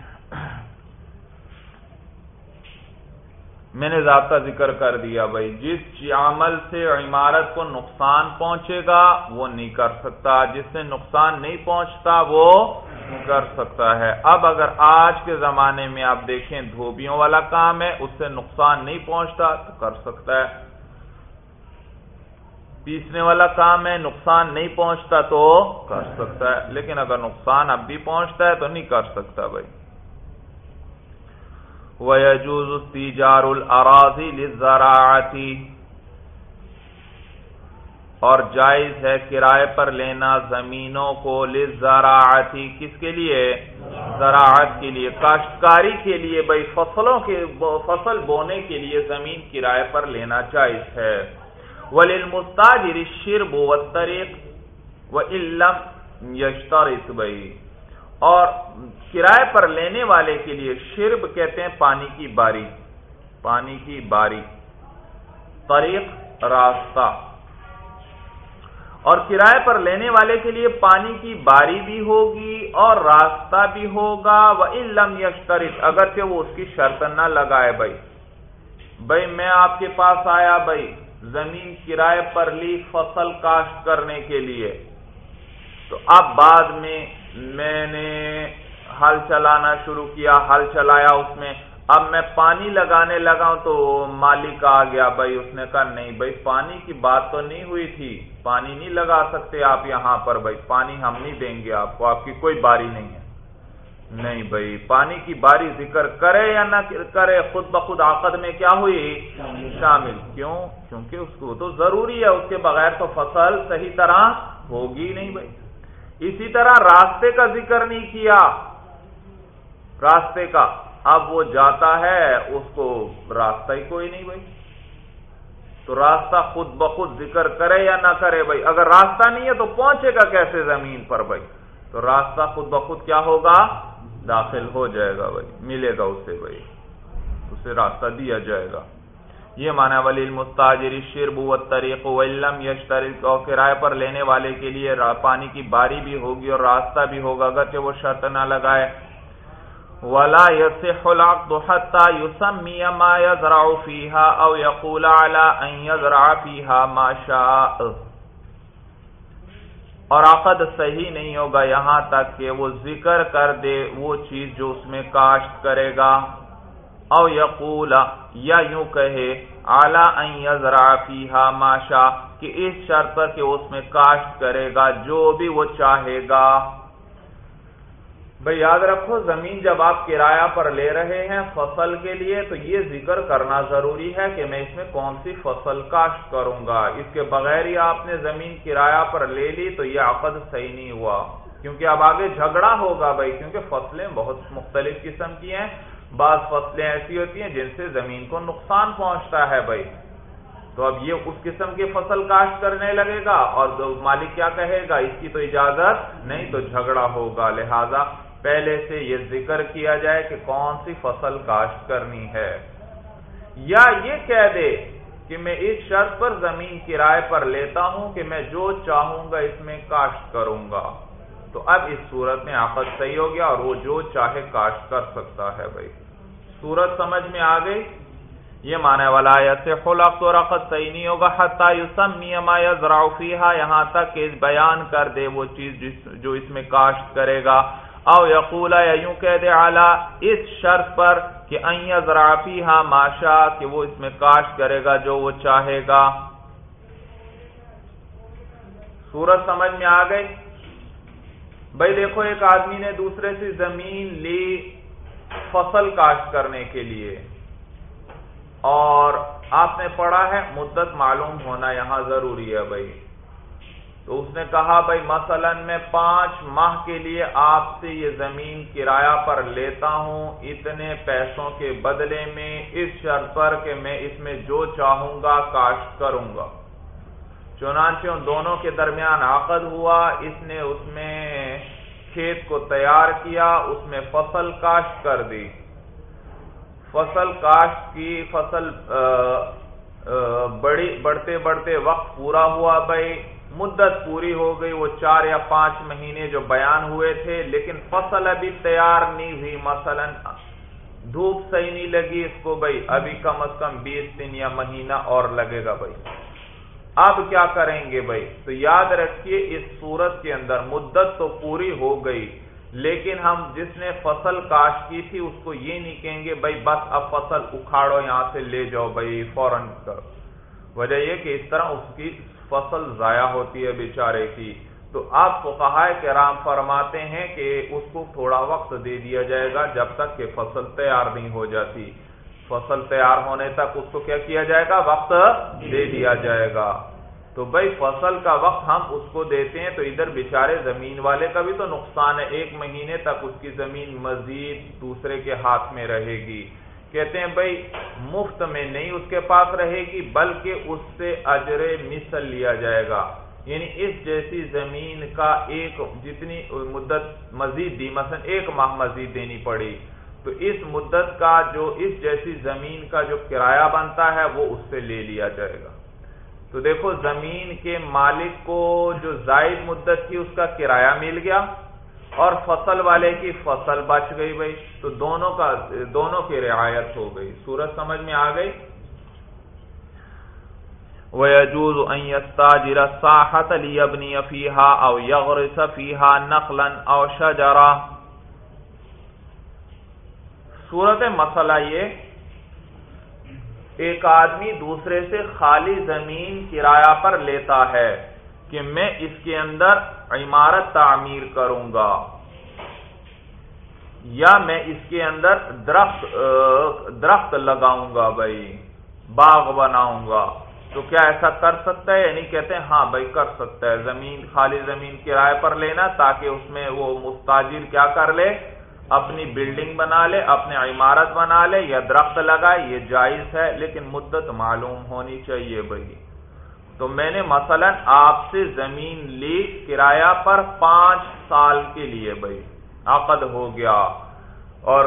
S1: میں نے ضابطہ ذکر کر دیا بھائی، جس عمل سے عمارت کو نقصان پہنچے گا، وہ نہیں کر سکتا۔ جس سے نقصان نہیں پہنچتا، وہ کر سکتا ہے۔ اب اگر آج کے زمانے میں آپ دیکھیں دھوبیوں والا کام ہے، اس سے نقصان نہیں پہنچتا تو کر سکتا ہے۔ پیسنے والا کام ہے، نقصان نہیں پہنچتا تو کر سکتا ہے۔ لیکن اگر نقصان اب بھی پہنچتا ہے تو نہیں کر سکتا بھائی۔ وَيَجُوزُ اسْتِجَارُ الْأَرَاضِ لِلزَّرَاعَةِ اور جائز ہے کرائے پر لینا زمینوں کو لزراعتی کس کے لیے؟ زراعت کے لیے، کاشتکاری کے لیے، بھائی، فصلوں کے، فصل بونے کے لیے زمین کرائے پر لینا جائز ہے۔ ولیل مستاجر شرب و طریق و علم یشتر بھائی۔ اور کرائے پر لینے والے کے لیے شرب کہتے ہیں پانی کی باری، پانی کی باری، طریق، راستہ۔ اور کرائے پر لینے والے کے لیے پانی کی باری بھی ہوگی اور راستہ بھی ہوگا۔ وہ علم یشترط اگرچہ وہ اس کی شرط نہ لگائے بھائی۔ بھائی، میں آپ کے پاس آیا بھائی، زمین کرائے پر لی فصل کاشت کرنے کے لیے۔ تو اب بعد میں میں نے ہل چلانا شروع کیا ہل چلایا اس میں۔ اب میں پانی لگانے لگا تو مالک آ گیا بھائی، اس نے کہا، نہیں بھائی، پانی کی بات تو نہیں ہوئی تھی۔ پانی نہیں لگا سکتے آپ یہاں پر بھائی پانی ہم نہیں دیں گے آپ کو آپ کی کوئی باری نہیں ہے۔ نہیں بھائی پانی کی باری ذکر کرے یا نہ کرے خود بخود آقد میں کیا ہوئی؟ شامل۔ کیوں؟ کیونکہ اس کو تو ضروری ہے اس کے بغیر تو فصل صحیح طرح ہوگی نہیں بھائی۔ اسی طرح راستے کا ذکر نہیں کیا۔ راستے کا اب وہ جاتا ہے اس کو راستہ ہی کوئی نہیں بھائی۔ تو راستہ خود بخود ذکر کرے یا نہ کرے بھائی؟ اگر راستہ نہیں ہے تو پہنچے گا کیسے زمین پر بھائی؟ تو راستہ خود بخود کیا ہوگا؟ داخل ہو جائے گا بھائی، ملے گا اسے بھائی، اسے راستہ دیا جائے گا۔ یہ مانا ولی المستاجری شرب و طریق ولم یشتر اور کرائے پر لینے والے کے لیے پانی کی باری بھی ہوگی اور راستہ بھی ہوگا، اگرچہ وہ شرط نہ لگائے۔ ولا يصح العقد حتى يسمي ما يزرع فيها او يقول على ان يزرع فيها ما شاء. اور عقد صحیح نہیں ہوگا یہاں تک کہ وہ ذکر کر دے وہ چیز جو اس میں کاشت کرے گا. او یقول یا یوں کہے اعلی ان یزرع فیها ما شاء کہ اس شرط پر کہ اس میں کاشت کرے گا جو بھی وہ چاہے گا. بھائی یاد رکھو، زمین جب آپ کرایہ پر لے رہے ہیں فصل کے لیے، تو یہ ذکر کرنا ضروری ہے کہ میں اس میں کون سی فصل کاشت کروں گا۔ اس کے بغیر ہی آپ نے زمین کرایہ پر لے لی تو یہ عقد صحیح نہیں ہوا۔ کیونکہ اب آگے جھگڑا ہوگا بھائی، کیونکہ فصلیں بہت مختلف قسم کی ہیں۔ بعض فصلیں ایسی ہوتی ہیں جن سے زمین کو نقصان پہنچتا ہے بھائی۔ تو اب یہ اس قسم کی فصل کاشت کرنے لگے گا اور مالک کیا کہے گا؟ اس کی تو اجازت نہیں تو جھگڑا ہوگا۔ لہذا پہلے سے یہ ذکر کیا جائے کہ کون سی فصل کاشت کرنی ہے۔ یا یہ کہہ دے کہ میں اس شرط پر زمین کرائے پر لیتا ہوں کہ میں جو چاہوں گا اس میں کاشت کروں گا۔ تو اب اس صورت میں آفت صحیح ہو گیا اور وہ جو چاہے کاشت کر سکتا ہے بھائی۔ صورت سمجھ میں آ گئی؟ یہ مانے والا ایسے خلق تو رقط صحیح نہیں ہوگا۔ حتیٰ یسمی ما یزرع فیہا، یہاں تک کہ بیان کر دے وہ چیز جو اس میں کاشت کرے گا۔ او یقول یا یوں کہہ دے اعلی اس شرط پر کہ این ذرافی ہاں ماشا کہ وہ اس میں کاشت کرے گا جو وہ چاہے گا۔ سورج سمجھ میں آ گئی؟ بھائی دیکھو، ایک آدمی نے دوسرے سے زمین لی فصل کاشت کرنے کے لیے۔ اور آپ نے پڑھا ہے، مدت معلوم ہونا یہاں ضروری ہے بھائی۔ تو اس نے کہا، بھائی مثلا میں پانچ ماہ کے لیے آپ سے یہ زمین کرایہ پر لیتا ہوں اتنے پیسوں کے بدلے میں، اس شرط پر کہ میں اس میں جو چاہوں گا کاشت کروں گا. چنانچہ ان دونوں کے درمیان عقد ہوا، اس نے اس میں کھیت کو تیار کیا، اس میں فصل کاشت کر دی۔ فصل کاشت کی فصل بڑی، بڑھتے بڑھتے وقت پورا ہوا، بھائی۔ مدت پوری ہو گئی، وہ چار یا پانچ مہینے جو بیان ہوئے تھے، لیکن فصل ابھی تیار نہیں ہوئی۔ مثلا دھوپ صحیح نہیں لگی اس کو، بھائی، ابھی کم از کم بیس دن یا مہینہ اور لگے گا بھائی۔ اب کیا کریں گے بھائی؟ تو یاد رکھیے، اس صورت کے اندر مدت تو پوری ہو گئی، لیکن ہم جس نے فصل کاش کی تھی، اس کو یہ نہیں کہیں گے، بھائی، بس اب فصل اکھاڑو، یہاں سے لے جاؤ بھائی، فوراً وجہ یہ کہ اس طرح اس کی فصل ضائع ہوتی ہے بیچارے کی۔ تو آپ کو کہا کرام فرماتے ہیں کہ اس کو تھوڑا وقت دے دیا جائے گا جب تک کہ فصل تیار نہیں ہو جاتی۔ فصل تیار ہونے تک اس کو کیا کیا جائے گا؟ وقت دے دیا جائے گا۔ تو بھائی فصل کا وقت ہم اس کو دیتے ہیں تو ادھر بیچارے زمین والے کا بھی تو نقصان ہے۔ ایک مہینے تک اس کی زمین مزید دوسرے کے ہاتھ میں رہے گی۔ کہتے ہیں بھائی، مفت میں نہیں اس کے پاس رہے گی، بلکہ اس سے اجر مثل لیا جائے گا۔ یعنی اس جیسی زمین کا ایک جتنی مدت مزید دی، مثلا ایک ماہ مزید دینی پڑی، تو اس مدت کا جو اس جیسی زمین کا جو کرایہ بنتا ہے، وہ اس سے لے لیا جائے گا۔ تو دیکھو، زمین کے مالک کو جو زائد مدت تھی، اس کا کرایہ مل گیا۔ اور فصل والے کی فصل بچ گئی بھائی۔ تو دونوں کا دونوں کی رعایت ہو گئی۔ سورج سمجھ میں آ گئی؟ وَيَجُوزُ أَن يَسْتَاجِرَ سَاحَةَ لِيَبْنِيَ فِيهَا أَوْ يَغْرِسَ فِيهَا نَخْلًا أَوْ شَجَرًا۔ صورت مسئلہ یہ، ایک آدمی دوسرے سے خالی زمین کرایہ پر لیتا ہے کہ میں اس کے اندر عمارت تعمیر کروں گا۔ یا میں اس کے اندر درخت درخت لگاؤں گا بھائی، باغ بناؤں گا۔ تو کیا ایسا کر سکتا ہے؟ یعنی کہتے ہیں ہاں بھائی، کر سکتا ہے۔ زمین، خالی زمین کرائے پر لینا تاکہ اس میں وہ مستاجر کیا کر لے، اپنی بلڈنگ بنا لے، اپنے عمارت بنا لے، یا درخت لگائے، یہ جائز ہے، لیکن مدت معلوم ہونی چاہیے بھائی۔ تو میں نے مثلا آپ سے زمین لی کرایہ پر پانچ سال کے لیے بھائی، عقد ہو گیا۔ اور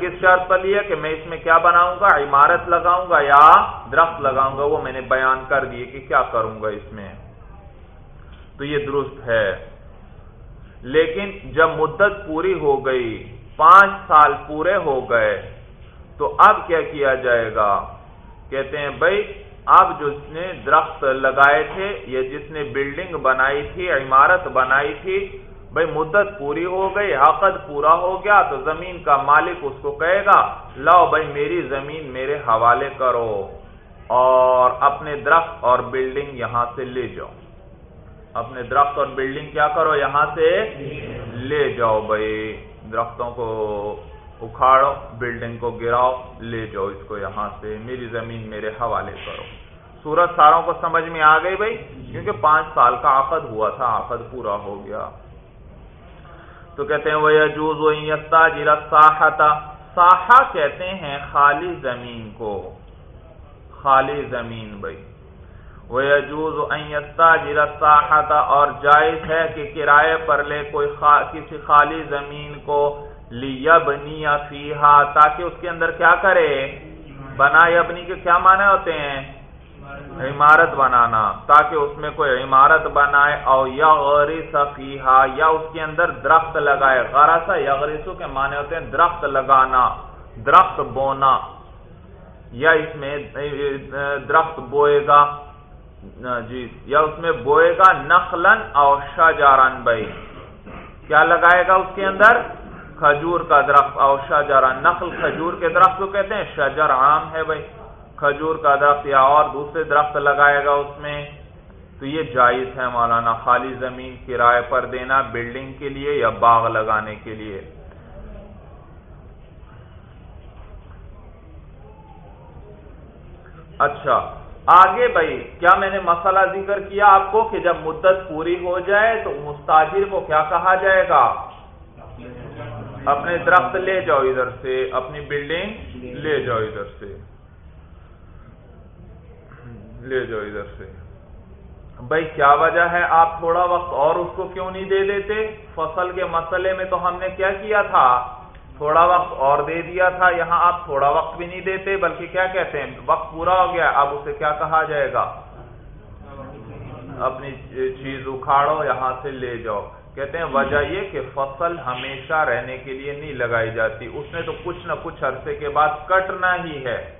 S1: کس شرط پر لیا کہ میں اس میں کیا بناؤں گا؟ عمارت لگاؤں گا یا درخت لگاؤں گا؟ وہ میں نے بیان کر دیے کہ کیا کروں گا اس میں۔ تو یہ درست ہے۔ لیکن جب مدت پوری ہو گئی، پانچ سال پورے ہو گئے، تو اب کیا کیا جائے گا؟ کہتے ہیں بھائی اب جس نے درخت لگائے تھے، یا جس نے بلڈنگ بنائی تھی عمارت بنائی تھی، بھائی مدت پوری ہو گئی حقت پورا ہو گیا، تو زمین کا مالک اس کو کہے گا، لاؤ بھائی میری زمین میرے حوالے کرو اور اپنے درخت اور بلڈنگ یہاں سے لے جاؤ۔ اپنے درخت اور بلڈنگ کیا کرو؟ یہاں سے لے جاؤ بھائی۔ درختوں کو اکھاڑو بلڈنگ کو گراؤ، لے جاؤ، اس کو یہاں سے میری زمین میرے حوالے کرو۔ سورج ساروں کو سمجھ میں آ گئی بھائی؟ کیونکہ پانچ سال کا آفد ہوا تھا آفد پورا ہو گیا۔ تو کہتے ہیں وہ یجوز وستا جیرا ساحا کہتے ہیں، خالی زمین کو۔ خالی زمین بھائی۔ وہ یجوز جیرا ساحتا اور جائز ہے کہ کرائے پر لے کوئی کسی خالی زمین کو لیا بنی فیحا تاکہ اس کے اندر کیا کرے؟ بنا یبنی کے کیا معنی ہوتے ہیں؟ عمارت بنانا، تاکہ اس میں کوئی عمارت بنائے اور یا فیحا یا اس کے اندر درخت لگائے۔ غرسا یا غریسو کے معنی ہوتے ہیں درخت لگانا، درخت بونا۔ یا اس میں، درخت بوئے گا۔ جی یا اس میں بوئے گا نخلن اور شاہجاران بھائی کیا لگائے گا اس کے اندر؟ کھجور کا درخت اور شاہجاران نخل کھجور کے درخت کو کہتے ہیں شجر عام ہے بھائی۔ کھجور کا درخت یا اور دوسرے درخت لگائے گا اس میں۔ تو یہ جائز ہے مولانا، خالی زمین کرائے پر دینا، بلڈنگ کے لیے یا باغ لگانے کے لیے۔ اچھا آگے بھائی، کیا میں نے مسئلہ ذکر کیا آپ کو کہ جب مدت پوری ہو جائے تو مستاجر کو کیا کہا جائے گا؟ اپنے درخت لے جاؤ ادھر سے، اپنی بلڈنگ لے جاؤ ادھر سے۔ لے جاؤ ادھر سے۔ بھائی، کیا وجہ ہے؟ آپ تھوڑا وقت اور اس کو کیوں نہیں دے دیتے؟ فصل کے مسئلے میں تو ہم نے کیا کیا تھا؟ تھوڑا وقت اور دے دیا تھا، یہاں آپ تھوڑا وقت بھی نہیں دیتے، بلکہ کیا کہتے ہیں؟ وقت پورا ہو گیا، اب اسے کیا کہا جائے گا؟ اپنی چیز اکھاڑو، یہاں سے لے جاؤ۔ کہتے ہیں، وجہ یہ کہ فصل ہمیشہ رہنے کے لیے نہیں لگائی جاتی۔ اس نے تو کچھ نہ کچھ عرصے کے بعد کٹنا ہی ہے۔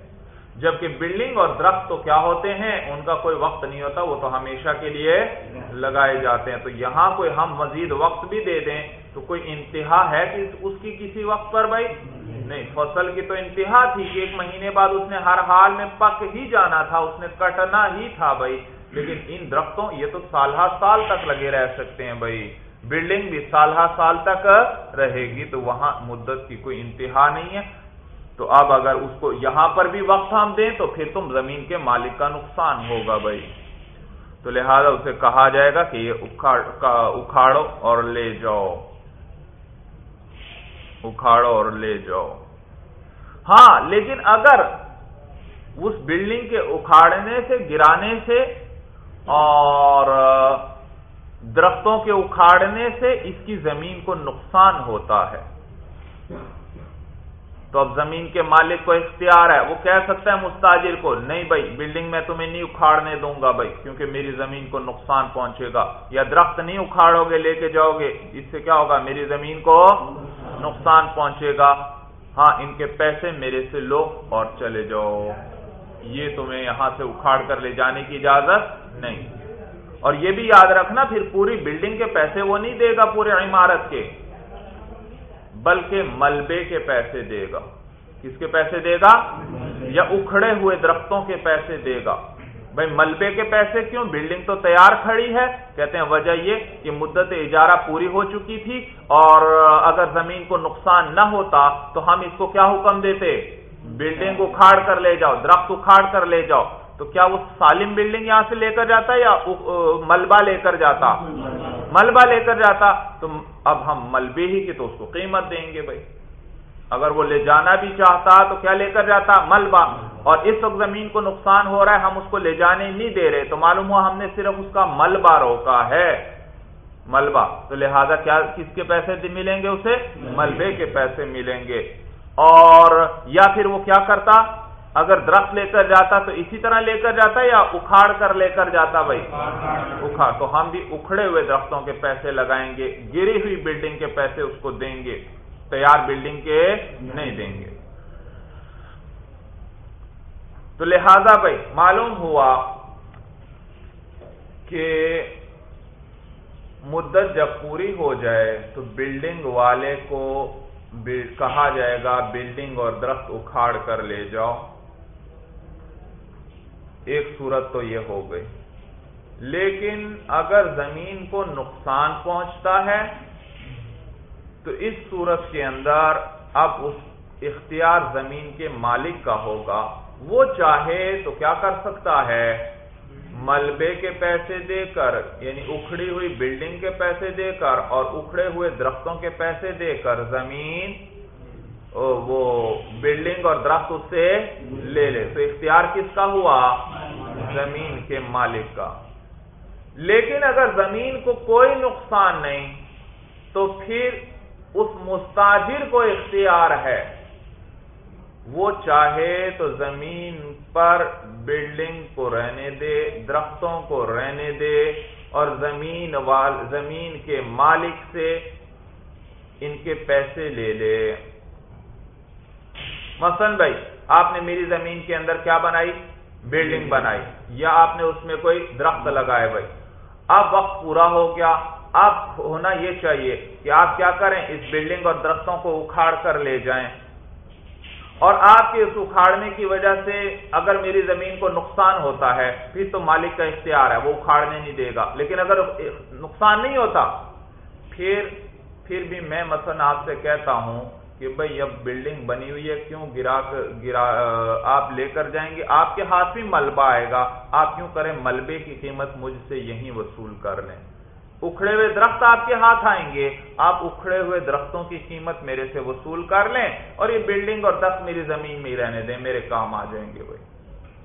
S1: جبکہ بلڈنگ اور درخت تو کیا ہوتے ہیں؟ ان کا کوئی وقت نہیں ہوتا، وہ تو ہمیشہ کے لیے لگائے جاتے ہیں۔ تو یہاں کوئی ہم مزید وقت بھی دے دیں تو کوئی انتہا ہے کہ اس کی کسی وقت پر بھائی؟ نہیں، فصل کی تو انتہا تھی کہ ایک مہینے بعد اس نے ہر حال میں پک ہی جانا تھا، اس نے کٹنا ہی تھا بھائی۔ لیکن ان درختوں یہ تو سال سال تک لگے رہ سکتے ہیں بھائی۔ بلڈنگ بھی سال سال تک رہے گی، تو وہاں مدت کی کوئی انتہا نہیں ہے۔ تو اب اگر اس کو یہاں پر بھی وقت ہم دیں، تو پھر تم زمین کے مالک کا نقصان ہوگا بھائی۔ تو لہذا اسے کہا جائے گا کہ یہ اکھاڑو اور لے جاؤ۔ اکھاڑو اور لے جاؤ۔ ہاں لیکن اگر اس بلڈنگ کے اکھاڑنے سے، گرانے سے اور درختوں کے اکھاڑنے سے اس کی زمین کو نقصان ہوتا ہے۔ تو اب زمین کے مالک کو اختیار ہے۔ وہ کہہ سکتا ہے مستاجر کو، نہیں بھائی، بلڈنگ میں تمہیں نہیں اکھاڑنے دوں گا بھائی، کیونکہ میری زمین کو نقصان پہنچے گا۔ یا درخت نہیں اکھاڑو گے، لے کے جاؤ گے۔ اس سے کیا ہوگا؟ میری زمین کو نقصان پہنچے گا۔ ہاں ان کے پیسے میرے سے لو اور چلے جاؤ۔ یہ تمہیں یہاں سے اکھاڑ کر لے جانے کی اجازت نہیں۔ اور یہ بھی یاد رکھنا، پھر پوری بلڈنگ کے پیسے وہ نہیں دے گا پورے عمارت کے، بلکہ ملبے کے پیسے دے گا۔ کس کے پیسے دے گا؟ یا اکھڑے ہوئے درختوں کے پیسے دے گا۔ بھائی ملبے کے پیسے کیوں؟ بلڈنگ تو تیار کھڑی ہے۔ کہتے ہیں، وجہ یہ کہ مدت اجارہ پوری ہو چکی تھی اور اگر زمین کو نقصان نہ ہوتا تو ہم اس کو کیا حکم دیتے؟ بلڈنگ اکھاڑ کر لے جاؤ، درخت اکھاڑ کر لے جاؤ۔ تو کیا وہ سالم بلڈنگ یہاں سے لے کر جاتا یا ملبہ لے کر جاتا؟ ملبہ لے کر جاتا۔ تو اب ہم ملبے ہی کی تو اس کو قیمت دیں گے بھائی۔ اگر وہ لے جانا بھی چاہتا تو کیا لے کر جاتا؟ ملبہ۔ اور اس وقت زمین کو نقصان ہو رہا ہے، ہم اس کو لے جانے نہیں دے رہے۔ تو معلوم ہوا ہم نے صرف اس کا ملبہ روکا ہے۔ ملبہ۔ تو لہذا کیا کس کے پیسے ملیں گے اسے؟ ملبے کے پیسے ملیں گے۔ اور یا پھر وہ کیا کرتا؟ اگر درخت لے کر جاتا تو اسی طرح لے کر جاتا یا اکھاڑ کر لے کر جاتا بھائی؟ اکھاڑ۔ تو ہم بھی اکھڑے ہوئے درختوں کے پیسے لگائیں گے، گری ہوئی بلڈنگ کے پیسے اس کو دیں گے۔ تیار بلڈنگ کے نہیں دیں گے۔ تو لہذا بھائی، معلوم ہوا کہ مدت جب پوری ہو جائے تو بلڈنگ والے کو کہا جائے گا بلڈنگ اور درخت اکھاڑ کر لے جاؤ۔ ایک صورت تو یہ ہو گئی۔ لیکن اگر زمین کو نقصان پہنچتا ہے، تو اس صورت کے اندر اب اس اختیار زمین کے مالک کا ہوگا۔ وہ چاہے تو کیا کر سکتا ہے؟ ملبے کے پیسے دے کر یعنی اکھڑی ہوئی بلڈنگ کے پیسے دے کر اور اکھڑے ہوئے درختوں کے پیسے دے کر زمین وہ بلڈنگ اور درخت اس سے لے لے۔ تو اختیار کس کا ہوا؟ زمین کے مالک کا۔ لیکن اگر زمین کو کوئی نقصان نہیں، تو پھر اس مستاجر کو اختیار ہے۔ وہ چاہے تو زمین پر بلڈنگ کو رہنے دے، درختوں کو رہنے دے، اور زمین وال، زمین کے مالک سے ان کے پیسے لے لے۔ مثلا بھائی آپ نے میری زمین کے اندر کیا بنائی؟ بلڈنگ بنائی یا آپ نے اس میں کوئی درخت لگائے بھائی؟ اب وقت پورا ہو گیا اب ہونا یہ چاہیے کہ آپ کیا کریں؟ اس بلڈنگ اور درختوں کو اکھاڑ کر لے جائیں۔ اور آپ کے اس اکھاڑنے کی وجہ سے اگر میری زمین کو نقصان ہوتا ہے پھر تو مالک کا اختیار ہے وہ اکھاڑنے نہیں دے گا۔ لیکن اگر نقصان نہیں ہوتا پھر پھر بھی میں مثلا آپ سے کہتا ہوں کہ بھائی اب بلڈنگ بنی ہوئی ہے، کیوں گرا گرا، آپ لے کر جائیں گے؟ آپ کے ہاتھ بھی ملبہ آئے گا۔ آپ کیوں کریں؟ ملبے کی قیمت مجھ سے یہیں وصول کر لیں۔ اکھڑے ہوئے درخت آپ کے ہاتھ آئیں گے۔ آپ اکھڑے ہوئے درختوں کی قیمت میرے سے وصول کر لیں اور یہ بلڈنگ اور درخت میری زمین میں ہی رہنے دیں، میرے کام آ جائیں گے بھائی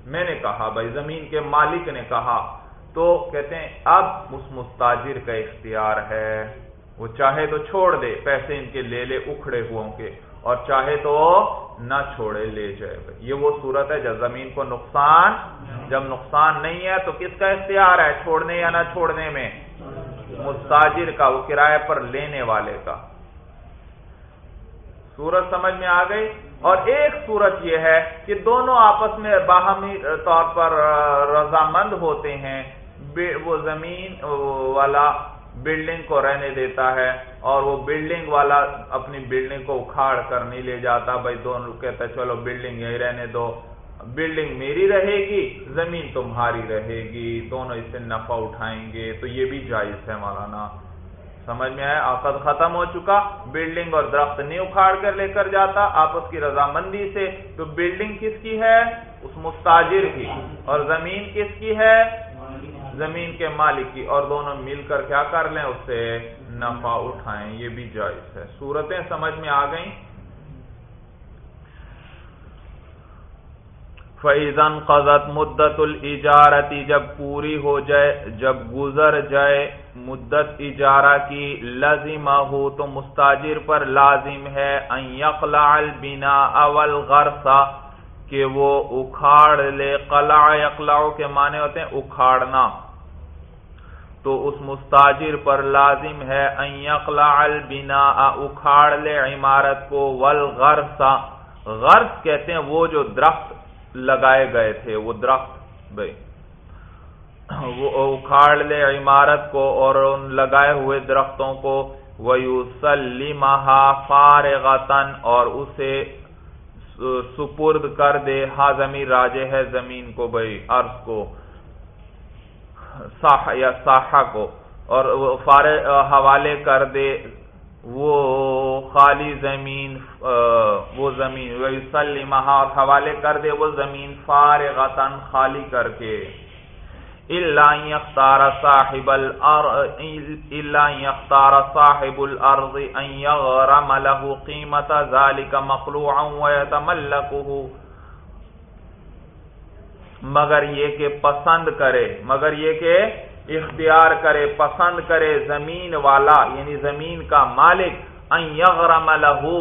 S1: میں نے کہا بھائی زمین کے مالک نے کہا۔ تو کہتے ہیں، اب اس مستاجر کا اختیار ہے۔ وہ چاہے تو چھوڑ دے، پیسے ان کے لے لے اکھڑے ہو کے، اور چاہے تو نہ چھوڑے، لے جائے۔ یہ وہ صورت ہے جب زمین کو نقصان، جب نقصان نہیں ہے تو کس کا اختیار ہے؟ چھوڑنے یا نہ چھوڑنے میں؟ مستاجر کا، وہ کرایہ پر لینے والے کا۔ سورت سمجھ میں آ گئی؟ اور ایک صورت یہ ہے کہ دونوں آپس میں باہمی طور پر رضامند ہوتے ہیں۔ وہ زمین والا بلڈنگ کو رہنے دیتا ہے اور وہ بلڈنگ والا اپنی بلڈنگ کو اکھاڑ کر نہیں لے جاتا، بھائی دونوں کہتا چلو بلڈنگ یہی رہنے دو۔ بلڈنگ میری رہے گی، زمین تمہاری رہے گی، دونوں اس سے نفع اٹھائیں گے۔ تو یہ بھی جائز ہے مولانا۔ سمجھ میں آیا؟ آقد ختم ہو چکا بلڈنگ اور درخت نہیں اکھاڑ کر لے کر جاتا، آپس کی رضامندی سے۔ تو بلڈنگ کس کی ہے؟ اس مستاجر کی۔ اور زمین کس کی ہے؟ زمین کے مالک کی اور دونوں مل کر کیا کر لیں، اس سے نفع اٹھائیں، یہ بھی جائز ہے۔ صورتیں سمجھ میں آ گئیں؟ فیضن قزت مدت الجارتی جب پوری ہو جائے، جب گزر جائے مدت اجارہ کی لازم ہو تو مستاجر پر لازم ہے البنا اول غرسا کہ وہ اکھاڑ لے قلع یقلع کے معنی ہوتے ہیں اکھاڑنا۔ تو اس مستاجر پر لازم ہے یقلع البنا اکھاڑ لے عمارت کو والغرسا غرس کہتے ہیں وہ جو درخت لگائے گئے تھے، وہ درخت بھائی۔ وہ اکھاڑ لے عمارت کو اور ان لگائے ہوئے درختوں کو۔ وَيُسَلِّمَهَا فَارِغَةً، اور اسے سپرد کر دے۔ ہا زمین راجے ہے، زمین کو بھائی، عرض کو۔ ساح یا ساحہ کو اور فارغ، حوالے کر دے، وہ خالی زمین وہ زمین وسلمہ اور حوالے کر دے، وہ زمین فارغتن خالی کر کے۔ اللہ یختار صاحب الارض اللہ یختار صاحب الارض ان یغرم له قیمت ذالک مخلوعا ویتملکه۔ مگر یہ کہ پسند کرے، مگر یہ کہ اختیار کرے، پسند کرے زمین والا یعنی زمین کا مالک یغرم لہو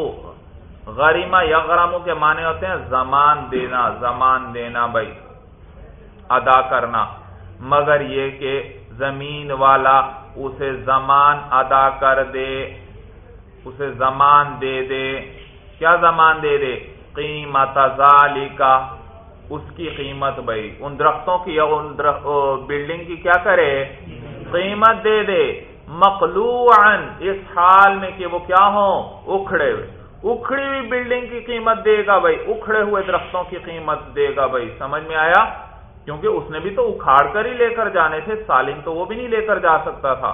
S1: غریما یغرم کے معنی ہوتے ہیں زمان دینا زمان دینا بھائی، ادا کرنا۔ مگر یہ کہ زمین والا اسے زمان ادا کر دے، اسے زمان دے دے۔ کیا زمان دے دے؟ قیمت ذالکہ اس کی قیمت بھائی۔ ان درختوں کی یا ان بلڈنگ کی کیا کرے؟ قیمت دے دے۔ مقلوعا اس حال میں کہ وہ کیا ہوں؟ اکھڑے ہوئے۔ اکھڑی ہوئی بلڈنگ کی قیمت دے گا بھائی۔ اکھڑے ہوئے درختوں کی قیمت دے گا بھائی۔ سمجھ میں آیا؟ کیونکہ اس نے بھی تو اکھاڑ کر ہی لے کر جانے تھے۔ سالم تو وہ بھی نہیں لے کر جا سکتا تھا۔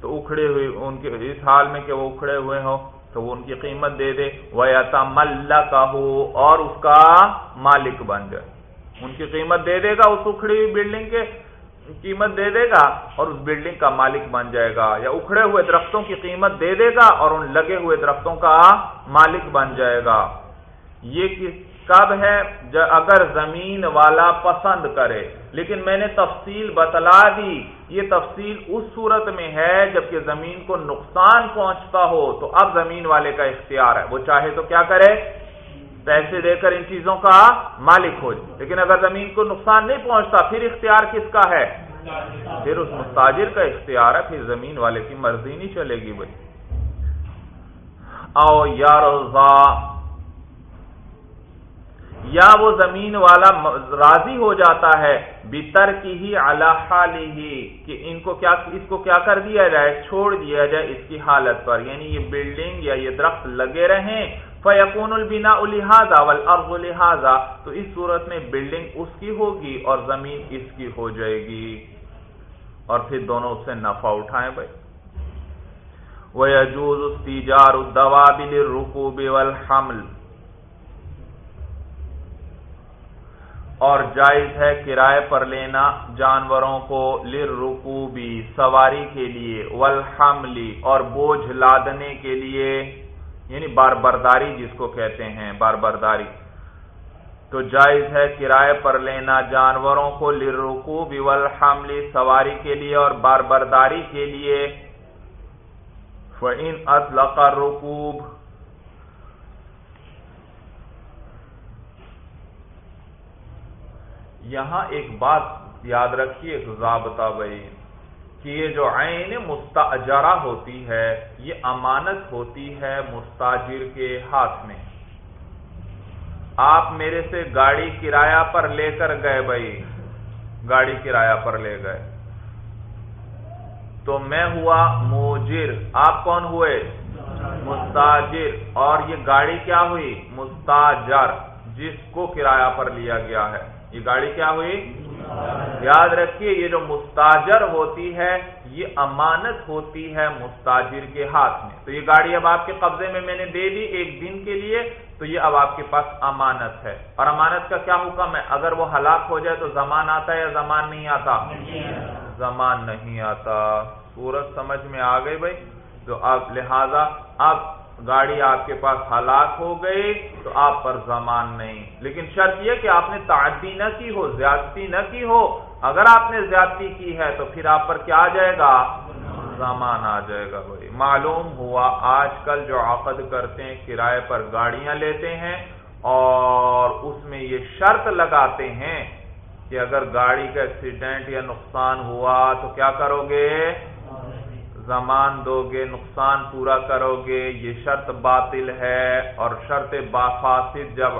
S1: تو اکھڑے ہوئے، ان کے، اس حال میں کہ وہ اکھڑے ہوئے ہوں۔ تو وہ ان کی قیمت دے دے۔ وہ کا ہو اور اس کا مالک بن جائے۔ ان کی قیمت دے دے گا اس اکھڑی ہوئی بلڈنگ کے۔ قیمت دے دے گا اور اس بلڈنگ کا مالک بن جائے گا۔ یا اکھڑے ہوئے درختوں کی قیمت دے دے گا اور ان لگے ہوئے درختوں کا مالک بن جائے گا۔ یہ کب ہے اگر زمین والا پسند کرے۔ لیکن میں نے تفصیل بتلا دی، یہ تفصیل اس صورت میں ہے جبکہ زمین کو نقصان پہنچتا ہو تو اب زمین والے کا اختیار ہے۔ وہ چاہے تو کیا کرے؟ پیسے دے کر ان چیزوں کا مالک ہو۔ جائے لیکن اگر زمین کو نقصان نہیں پہنچتا، پھر اختیار کس کا ہے؟ پھر اس مستاجر کا اختیار ہے، پھر زمین والے کی مرضی نہیں چلے گی بھائی۔ او یار یا وہ زمین والا راضی ہو جاتا ہے بتر کی ہی اللہ ہی کہ ان کو کیا اس کو کیا کر دیا جائے، چھوڑ دیا جائے اس کی حالت پر۔ یعنی یہ بلڈنگ یا یہ درخت لگے رہیں۔ فیقون البنا الحاظہ ولاب الحاظہ تو اس صورت میں بلڈنگ اس کی ہوگی اور زمین اس کی ہو جائے گی۔ اور پھر دونوں اس سے نفع اٹھائیں بھائی۔ وہ یجوز استیجار الدوابل الرکوب والحمل اور جائز ہے کرائے پر لینا جانوروں کو لر سواری کے لیے ولحملی اور بوجھ لادنے کے لیے یعنی بار برداری جس کو کہتے ہیں بار برداری تو جائز ہے کرائے پر لینا جانوروں کو لر رکوبی ولحملی سواری کے لیے اور بار برداری کے لیے۔ فعین اطلق رکوب یہاں ایک بات یاد رکھیے ضابطہ بھائی، کہ یہ جو عین مستاجرہ ہوتی ہے، یہ امانت ہوتی ہے مستاجر کے ہاتھ میں۔ آپ میرے سے گاڑی کرایہ پر لے کر گئے بھائی۔ گاڑی کرایہ پر لے گئے۔ تو میں ہوا موجر آپ کون ہوئے؟ مستاجر۔ اور یہ گاڑی کیا ہوئی؟ مستاجر، جس کو کرایہ پر لیا گیا ہے۔ یہ گاڑی کیا ہوئی؟ یاد رکھیے، یہ جو مستاجر ہوتی ہے، یہ امانت ہوتی ہے مستاجر کے ہاتھ میں۔ تو یہ گاڑی اب آپ کے قبضے میں میں نے دے دی ایک دن کے لیے، تو یہ اب آپ کے پاس امانت ہے۔ اور امانت کا کیا حکم ہے؟ اگر وہ ہلاک ہو جائے تو زمان آتا ہے یا زمان نہیں آتا؟ زمان نہیں آتا۔ سورج سمجھ میں آ گئی بھائی تو اب لہذا اب گاڑی آپ کے پاس ہلاک ہو گئی تو آپ پر زمان نہیں۔ لیکن شرط یہ کہ آپ نے تعدی نہ کی ہو، زیادتی نہ کی ہو۔ اگر آپ نے زیادتی کی ہے تو پھر آپ پر کیا آ جائے گا؟ زمان آ جائے گا بھائی۔ معلوم ہوا آج کل جو عقد کرتے ہیں، کرائے پر گاڑیاں لیتے ہیں اور اس میں یہ شرط لگاتے ہیں کہ اگر گاڑی کا ایکسیڈنٹ یا نقصان ہوا تو کیا کرو گے؟ زمان دو گے نقصان پورا کرو گے، یہ شرط باطل ہے اور شرط با فاسد، جب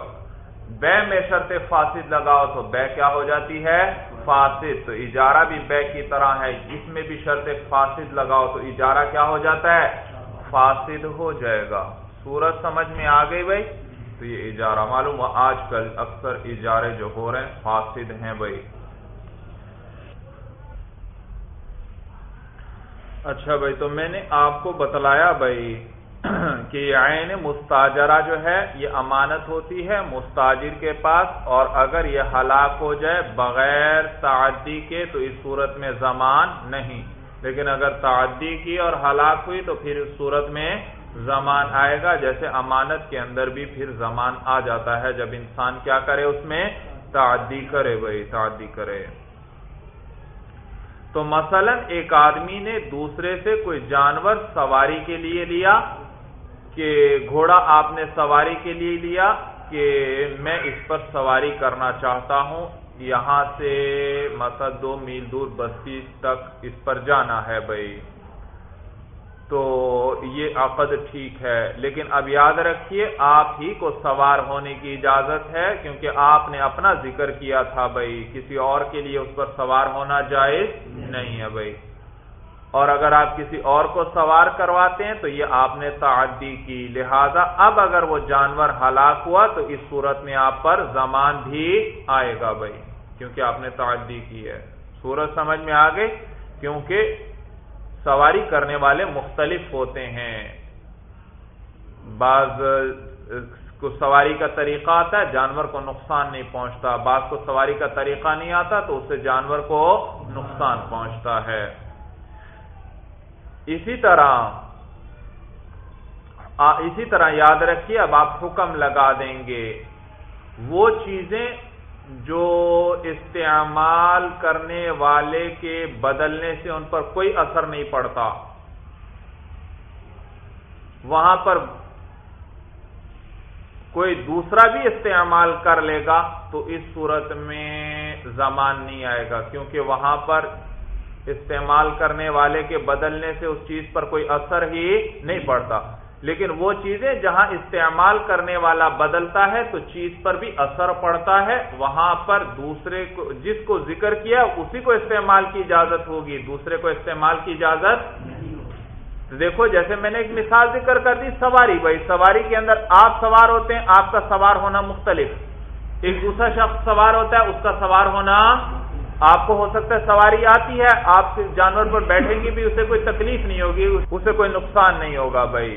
S1: بے میں شرط فاسد لگاؤ تو بے کیا ہو جاتی ہے؟ فاسد. تو اجارہ بھی بے کی طرح ہے اس میں بھی شرط فاسد لگاؤ تو اجارہ کیا ہو جاتا ہے؟ فاسد ہو جائے گا. سورج سمجھ میں آ گئی بھائی؟ تو یہ اجارہ معلوم آج کل اکثر اجارے جو ہو رہے ہیں، فاسد ہیں بھائی. اچھا بھائی، تو میں نے آپ کو بتلایا بھائی کہ یہ عین مستاجرہ جو ہے، یہ امانت ہوتی ہے مستاجر کے پاس، اور اگر یہ ہلاک ہو جائے بغیر تعدی کے، تو اس صورت میں زمان نہیں۔ لیکن اگر تعدی کی اور ہلاک ہوئی، تو پھر اس صورت میں زمان آئے گا۔ جیسے امانت کے اندر بھی پھر زمان آ جاتا ہے۔ جب انسان کیا کرے، اس میں تعدی کرے بھائی، تعدی کرے۔ تو مثلا ایک آدمی نے دوسرے سے کوئی جانور سواری کے لیے لیا کہ گھوڑا آپ نے سواری کے لیے لیا کہ میں اس پر سواری کرنا چاہتا ہوں، یہاں سے مثلا دو میل دور بستی تک اس پر جانا ہے بھائی۔ تو یہ عقد ٹھیک ہے۔ لیکن اب یاد رکھیے، آپ ہی کو سوار ہونے کی اجازت ہے، کیونکہ آپ نے اپنا ذکر کیا تھا بھائی۔ کسی اور کے لیے اس پر سوار ہونا جائز نہیں ہے بھائی۔ اور اگر آپ کسی اور کو سوار کرواتے ہیں، تو یہ آپ نے تعدی کی۔ لہذا اب اگر وہ جانور ہلاک ہوا، تو اس صورت میں آپ پر زمان بھی آئے گا بھائی، کیونکہ آپ نے تعدی کی ہے۔ صورت سمجھ میں آ گئی؟ کیونکہ سواری کرنے والے مختلف ہوتے ہیں۔ بعض، کو سواری کا طریقہ آتا ہے، جانور کو نقصان نہیں پہنچتا۔ بعض کو سواری کا طریقہ نہیں آتا، تو اس سے جانور کو نقصان پہنچتا ہے۔ اسی طرح اسی طرح یاد رکھیے، اب آپ حکم لگا دیں گے۔ وہ چیزیں جو استعمال کرنے والے کے بدلنے سے ان پر کوئی اثر نہیں پڑتا۔ وہاں پر کوئی دوسرا بھی استعمال کر لے گا تو اس صورت میں زمان نہیں آئے گا، کیونکہ وہاں پر استعمال کرنے والے کے بدلنے سے اس چیز پر کوئی اثر ہی نہیں پڑتا۔ لیکن وہ چیزیں جہاں استعمال کرنے والا بدلتا ہے تو چیز پر بھی اثر پڑتا ہے، وہاں پر دوسرے کو، جس کو ذکر کیا اسی کو استعمال کی اجازت ہوگی، دوسرے کو استعمال کی اجازت دیکھو، جیسے میں نے ایک مثال ذکر کر دی، سواری۔ بھائی، سواری کے اندر آپ سوار ہوتے ہیں، آپ کا سوار ہونا مختلف۔ ایک دوسرا شخص سوار ہوتا ہے، اس کا سوار ہونا آپ کو ہو سکتا ہے سواری آتی ہے، آپ جانور پر بیٹھیں گے بھی، اسے کوئی تکلیف نہیں ہوگی، اسے کوئی نقصان نہیں ہوگا بھائی۔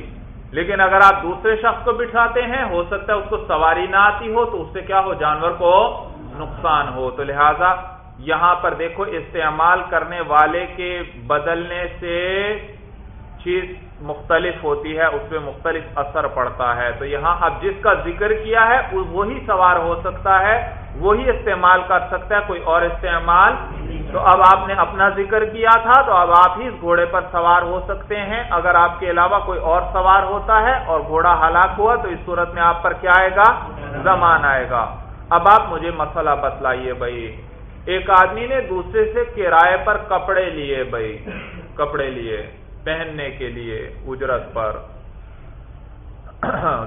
S1: لیکن اگر آپ دوسرے شخص کو بٹھاتے ہیں، ہو سکتا ہے اس کو سواری نہ آتی ہو، تو اس سے کیا ہو؟ جانور کو نقصان ہو۔ تو لہذا یہاں پر دیکھو، استعمال کرنے والے کے بدلنے سے چیز مختلف ہوتی ہے، اس پہ مختلف اثر پڑتا ہے۔ تو یہاں اب جس کا ذکر کیا ہے، وہی سوار ہو سکتا ہے، وہی استعمال کر سکتا ہے، کوئی اور استعمال۔ تو اب آپ نے اپنا ذکر کیا تھا، تو اب آپ ہی اس گھوڑے پر سوار ہو سکتے ہیں۔ اگر آپ کے علاوہ کوئی اور سوار ہوتا ہے اور گھوڑا ہلاک ہوا، تو اس صورت میں آپ پر کیا آئے گا؟ زمان آئے گا۔ اب آپ مجھے مسئلہ بتلائیے بھائی۔ ایک آدمی نے دوسرے سے کرائے پر کپڑے لیے بھائی، کپڑے لیے۔ پہننے کے لیے اجرت پر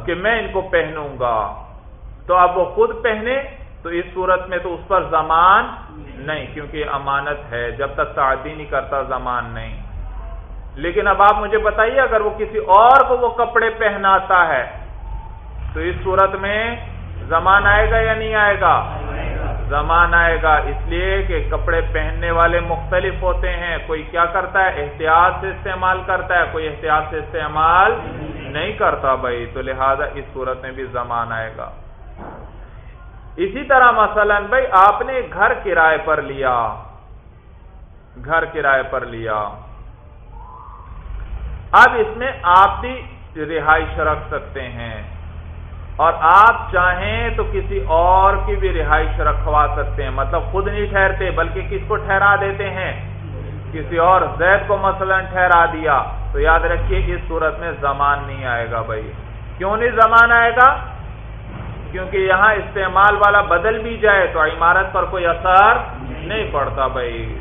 S1: کہ میں ان کو پہنوں گا۔ تو اب وہ خود پہنے تو اس صورت میں تو اس پر زمان نہیں، کیونکہ امانت ہے۔ جب تک تعدی نہیں کرتا، زمان نہیں۔ لیکن اب آپ مجھے بتائیے، اگر وہ کسی اور کو وہ کپڑے پہناتا ہے، تو اس صورت میں زمان آئے گا یا نہیں آئے گا؟ زمان آئے گا، اس لیے کہ کپڑے پہننے والے مختلف ہوتے ہیں۔ کوئی کیا کرتا ہے؟ احتیاط سے استعمال کرتا ہے، کوئی احتیاط سے استعمال نہیں کرتا بھائی۔ تو لہذا اس صورت میں بھی زمان آئے گا۔ اسی طرح مثلا بھائی، آپ نے گھر کرائے پر لیا۔ گھر کرائے پر لیا۔ اب اس میں آپ بھی رہائش رکھ سکتے ہیں۔ اور آپ چاہیں تو کسی اور کی بھی رہائش رکھوا سکتے ہیں۔ مطلب خود نہیں ٹھہرتے، بلکہ کس کو ٹھہرا دیتے ہیں؟ کسی اور زید کو مثلا ٹھہرا دیا۔ تو یاد رکھیے اس صورت میں زمان نہیں آئے گا بھائی۔ کیوں نہیں زمان آئے گا؟ کیونکہ یہاں استعمال والا بدل بھی جائے تو عمارت پر کوئی اثر نہیں پڑتا بھائی۔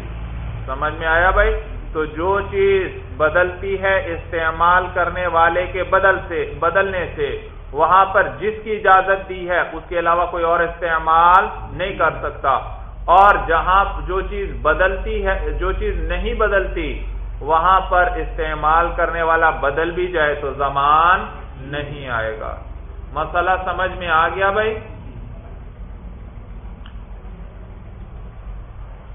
S1: سمجھ میں آیا بھائی؟ تو جو چیز بدلتی ہے استعمال کرنے والے کے بدل سے، بدلنے سے وہاں پر جس کی اجازت دی ہے، اس کے علاوہ کوئی اور استعمال نہیں کر سکتا۔ اور جہاں جو چیز بدلتی ہے، جو چیز نہیں بدلتی، وہاں پر استعمال کرنے والا بدل بھی جائے تو زمان نہیں آئے گا۔ مسئلہ سمجھ میں آ گیا بھائی؟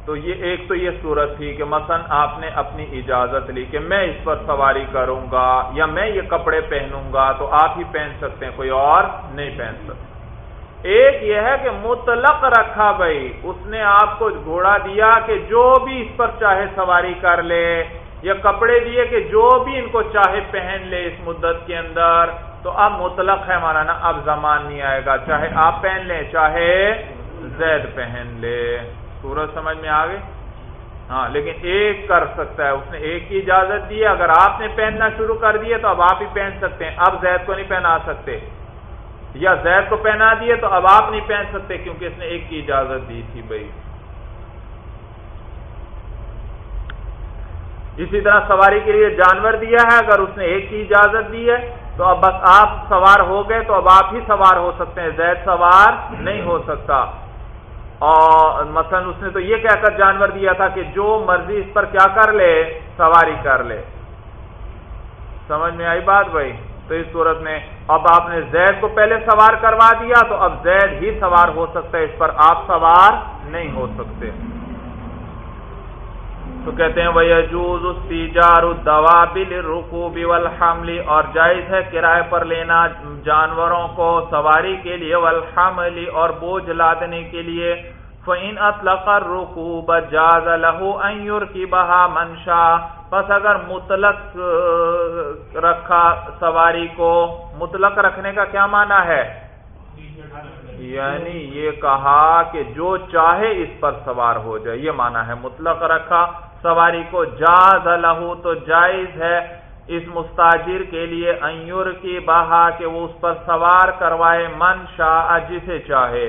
S1: تو یہ ایک تو یہ صورت تھی کہ مثلا آپ نے اپنی اجازت لی کہ میں اس پر سواری کروں گا یا میں یہ کپڑے پہنوں گا تو آپ ہی پہن سکتے ہیں، کوئی اور نہیں پہن سکتے ایک یہ ہے کہ مطلق رکھا بھائی اس نے آپ کو گھوڑا دیا کہ جو بھی اس پر چاہے سواری کر لے، یا کپڑے دیے کہ جو بھی ان کو چاہے پہن لے اس مدت کے اندر۔ تو اب مطلق ہے ہمارا نا اب زمان نہیں آئے گا، چاہے آپ پہن لیں، چاہے زید پہن لے۔ سورج سمجھ میں آ گئی ہاں لیکن ایک کر سکتا ہے، اس نے ایک کی اجازت دی ہے۔ اگر آپ نے پہننا شروع کر دیے تو اب آپ ہی پہن سکتے ہیں۔ اب زید کو نہیں پہنا سکتے۔ یا زید کو پہنا دیے تو اب آپ نہیں پہن سکتے، کیونکہ اس نے ایک کی اجازت دی تھی بھائی۔ اسی طرح سواری کے لیے جانور دیا ہے۔ اگر اس نے ایک کی اجازت دی ہے تو اب بس آپ سوار ہو گئے تو اب آپ ہی سوار ہو سکتے ہیں۔ زید سوار نہیں ہو سکتا۔ اور مثلا اس نے تو یہ کہہ کر جانور دیا تھا کہ جو مرضی اس پر کیا کر لے، سواری کر لے۔ سمجھ میں آئی بات بھائی؟ تو اس صورت میں اب آپ نے زید کو پہلے سوار کروا دیا تو اب زید ہی سوار ہو سکتا ہے، اس پر آپ سوار نہیں ہو سکتے۔ تو کہتے ہیں وہ یجوز استیجار الدوا بل رقوبی والحملی اور جائز ہے کرائے پر لینا جانوروں کو سواری کے لیے والحملی اور بوجھ لادنے کے لیے۔ فعین اطلق رقوب جاز لہو ایور کی بہا منشا۔ بس اگر مطلق رکھا سواری کو، مطلق رکھنے کا کیا معنی ہے؟ یعنی یہ کہا کہ جو چاہے اس پر سوار ہو جائے۔ یہ معنی ہے مطلق رکھا۔ سواری کو جاز لہو تو جائز ہے۔ اس مستاجر کے لیے ایور کی بہا کہ وہ اس پر سوار کروائے من شاہ جسے چاہے۔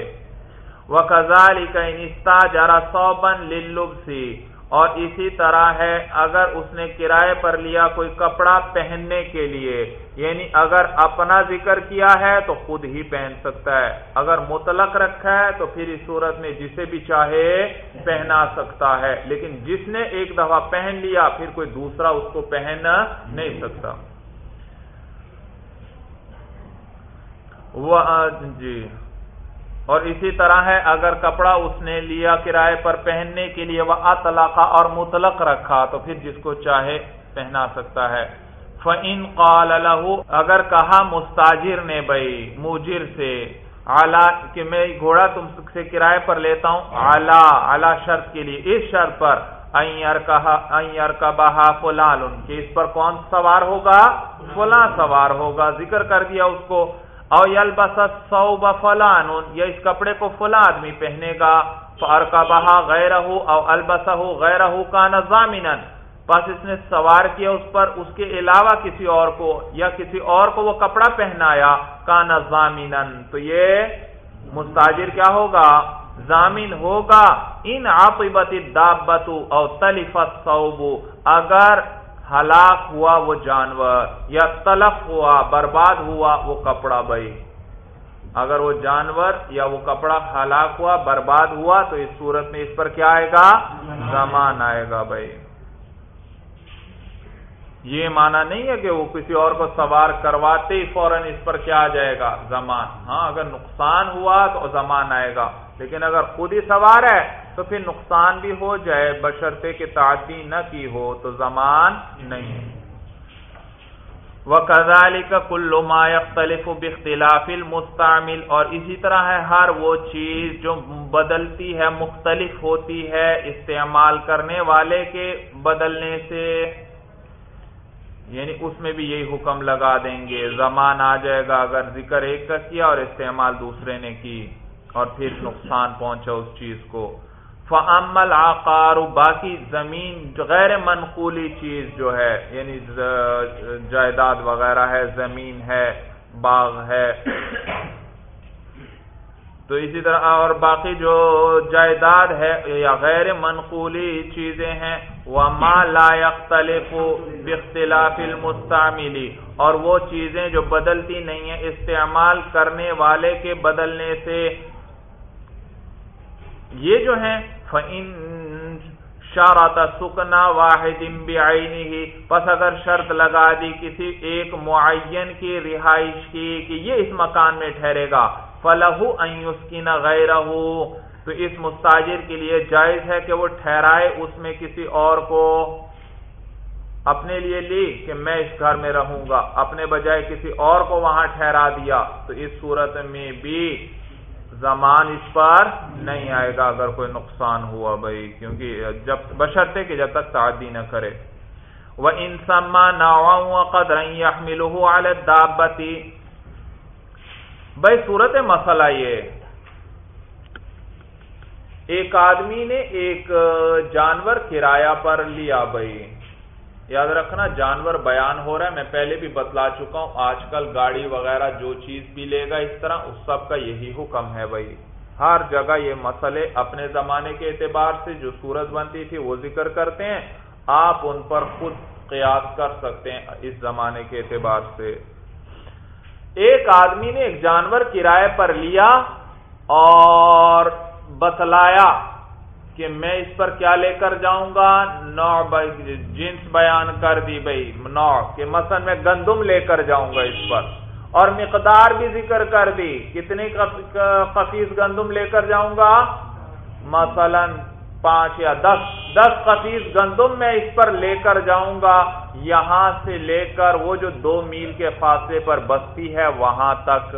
S1: وہ کزالی کا انستا جرا سوبن للبسی۔ اور اسی طرح ہے اگر اس نے کرائے پر لیا کوئی کپڑا پہننے کے لیے یعنی اگر اپنا ذکر کیا ہے تو خود ہی پہن سکتا ہے۔ اگر مطلق رکھا ہے تو پھر اس صورت میں جسے بھی چاہے پہنا سکتا ہے۔ لیکن جس نے ایک دفعہ پہن لیا، پھر کوئی دوسرا اس کو پہن نہیں سکتا۔ وہ جی۔ اور اسی طرح ہے، اگر کپڑا اس نے لیا کرائے پر پہننے کے لیے وہ اطلاقہ اور مطلق رکھا، تو پھر جس کو چاہے پہنا سکتا ہے۔ فعین قال اگر کہا مستاجر نے بھائی مجر سے اعلی کہ میں گھوڑا تم سے کرائے پر لیتا ہوں اعلی اعلی شرط کے لیے، اس شرط پر کا بہا فلان، کہ اس پر کون سوار ہوگا؟ فلاں سوار ہوگا۔ ذکر کر دیا اس کو۔ او یلبس الصوب فلان، یا اس کپڑے کو فلاں آدمی پہنے گا فارکبہا غیرہ او البسہ غیرہ کان ضامنا، پس اس نے سوار کیا اس پر، اس کے علاوہ کسی اور کو، یا کسی اور کو وہ کپڑا پہنایا، کان ضامنا۔ تو یہ مستاجر کیا ہوگا؟ ضامن ہوگا۔ ان عاقبت الدابت او تلف الصوب اگر ہلاک ہوا وہ جانور، یا تلف ہوا، برباد ہوا وہ کپڑا بھائی۔ اگر وہ جانور یا وہ کپڑا ہلاک ہوا، برباد ہوا، تو اس صورت میں اس پر کیا آئے گا؟ زمان آئے گا بھائی۔ یہ معنی نہیں ہے کہ وہ کسی اور کو سوار کرواتے ہی فوراً اس پر کیا آ جائے گا؟ زمان۔ ہاں اگر نقصان ہوا تو زمان آئے گا۔ لیکن اگر خود ہی سوار ہے تو پھر نقصان بھی ہو جائے، بشرطے کہ تعدی نہ کی ہو تو زمان نہیں وہ کزالی کا کلو مختلف بختلاف المستعمل۔ اور اسی طرح ہے ہر وہ چیز جو بدلتی ہے، مختلف ہوتی ہے استعمال کرنے والے کے بدلنے سے۔ یعنی اس میں بھی یہی حکم لگا دیں گے، زمان آ جائے گا اگر ذکر ایک کا کیا اور استعمال دوسرے نے کی۔ اور پھر نقصان پہنچا اس چیز کو۔ فعمل آکار باقی زمین غیر منقولی چیز جو ہے یعنی جائیداد وغیرہ ہے، زمین ہے، باغ ہے۔ تو اسی طرح اور باقی جو جائیداد ہے یا غیر منقولی چیزیں ہیں وہ ماں لا يختلف باختلاف المستعملی اور وہ چیزیں جو بدلتی نہیں ہیں، استعمال کرنے والے کے بدلنے سے یہ جو ہیں، فَإِن شارت سکنا واحد بعینہ پس اگر شرط لگا دی کسی ایک معین کی رہائش کی کہ یہ اس مکان میں ٹھہرے گا فلاح این غیر تو اس مستاجر کے لیے جائز ہے کہ وہ ٹھہرائے اس میں کسی اور کو اپنے لیے لی کہ میں اس گھر میں رہوں گا، اپنے بجائے کسی اور کو وہاں ٹھہرا دیا۔ تو اس صورت میں بھی زمان اس پر نہیں آئے گا اگر کوئی نقصان ہوا بھائی، کیونکہ جب بشرتے کہ جب تک تعدی نہ کرے۔ وہ انسما نا قدر بھائی، صورت مسئلہ یہ ایک آدمی نے ایک جانور کرایہ پر لیا بھائی۔ یاد رکھنا، جانور بیان ہو رہا ہے، میں پہلے بھی بتلا چکا ہوں، آج کل گاڑی وغیرہ جو چیز بھی لے گا اس طرح، اس سب کا یہی حکم ہے بھائی۔ ہر جگہ یہ مسئلے اپنے زمانے کے اعتبار سے جو صورت بنتی تھی، وہ ذکر کرتے ہیں۔ آپ ان پر خود قیاس کر سکتے ہیں اس زمانے کے اعتبار سے۔ ایک آدمی نے ایک جانور کرائے پر لیا اور بتلایا۔ کہ میں اس پر کیا لے کر جاؤں گا؟ نو جنس بیان کر دی بھائی نو کہ مثلا میں گندم لے کر جاؤں گا اس پر اور مقدار بھی ذکر کر دی۔ کتنی خفیس گندم لے کر جاؤں گا؟ مثلا پانچ یا دس۔ دس خفیس گندم میں اس پر لے کر جاؤں گا۔ یہاں سے لے کر وہ جو دو میل کے فاصلے پر بستی ہے، وہاں تک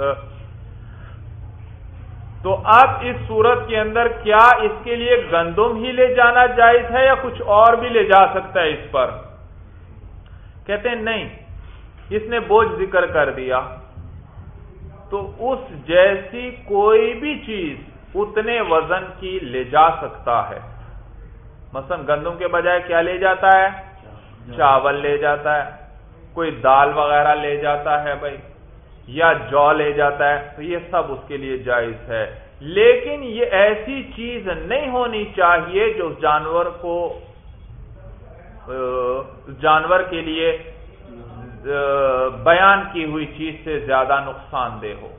S1: تو اب اس صورت کے اندر کیا اس کے لیے گندم ہی لے جانا جائز ہے یا کچھ اور بھی لے جا سکتا ہے اس پر؟ کہتے ہیں نہیں، اس نے بوجھ ذکر کر دیا۔ تو اس جیسی کوئی بھی چیز اتنے وزن کی لے جا سکتا ہے۔ مثلا گندم کے بجائے کیا لے جاتا ہے؟ چاول لے جاتا ہے۔ کوئی دال وغیرہ لے جاتا ہے بھائی۔ یا جو لے جاتا ہے تو یہ سب اس کے لیے جائز ہے۔ لیکن یہ ایسی چیز نہیں ہونی چاہیے جو جانور کو جانور کے لیے بیان کی ہوئی چیز سے زیادہ نقصان دہ ہو۔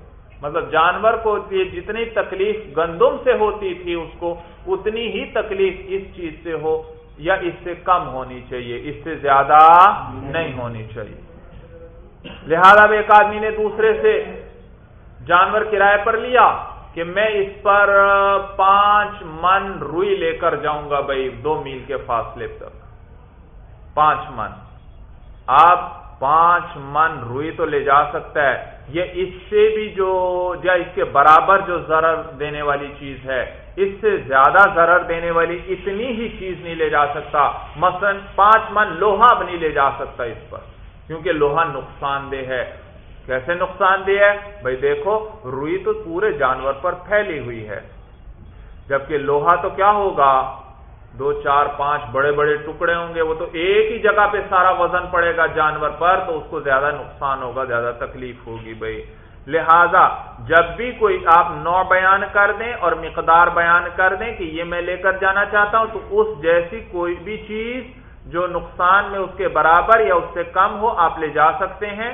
S1: مطلب جانور کو جتنی تکلیف گندم سے ہوتی تھی اس کو اتنی ہی تکلیف اس چیز سے ہو یا اس سے کم ہونی چاہیے اس سے زیادہ نہیں ہونی چاہیے۔ لہذا ایک آدمی نے دوسرے سے جانور کرائے پر لیا کہ میں اس پر پانچ من روئی لے کر جاؤں گا بھائی، دو میل کے فاصلے تک پانچ من۔ آپ پانچ من روئی تو لے جا سکتا ہے۔ یہ اس سے بھی جو، یا اس کے برابر جو ضرر دینے والی چیز ہے، اس سے زیادہ ضرر دینے والی اتنی ہی چیز نہیں لے جا سکتا۔ مثلا پانچ من لوہا بھی نہیں لے جا سکتا اس پر۔ کیونکہ لوہا نقصان دہ ہے۔ کیسے نقصان دہ ہے؟ بھائی دیکھو، روئی تو پورے جانور پر پھیلی ہوئی ہے۔ جبکہ لوہا تو کیا ہوگا؟ دو، چار، پانچ بڑے بڑے ٹکڑے ہوں گے، وہ تو ایک ہی جگہ پہ سارا وزن پڑے گا جانور پر، تو اس کو زیادہ نقصان ہوگا، زیادہ تکلیف ہوگی بھائی۔ لہذا، جب بھی کوئی آپ نو بیان کر دیں اور مقدار بیان کر دیں کہ یہ میں لے کر جانا چاہتا ہوں، تو اس جیسی کوئی بھی چیز جو نقصان میں اس کے برابر یا اس سے کم ہو آپ لے جا سکتے ہیں،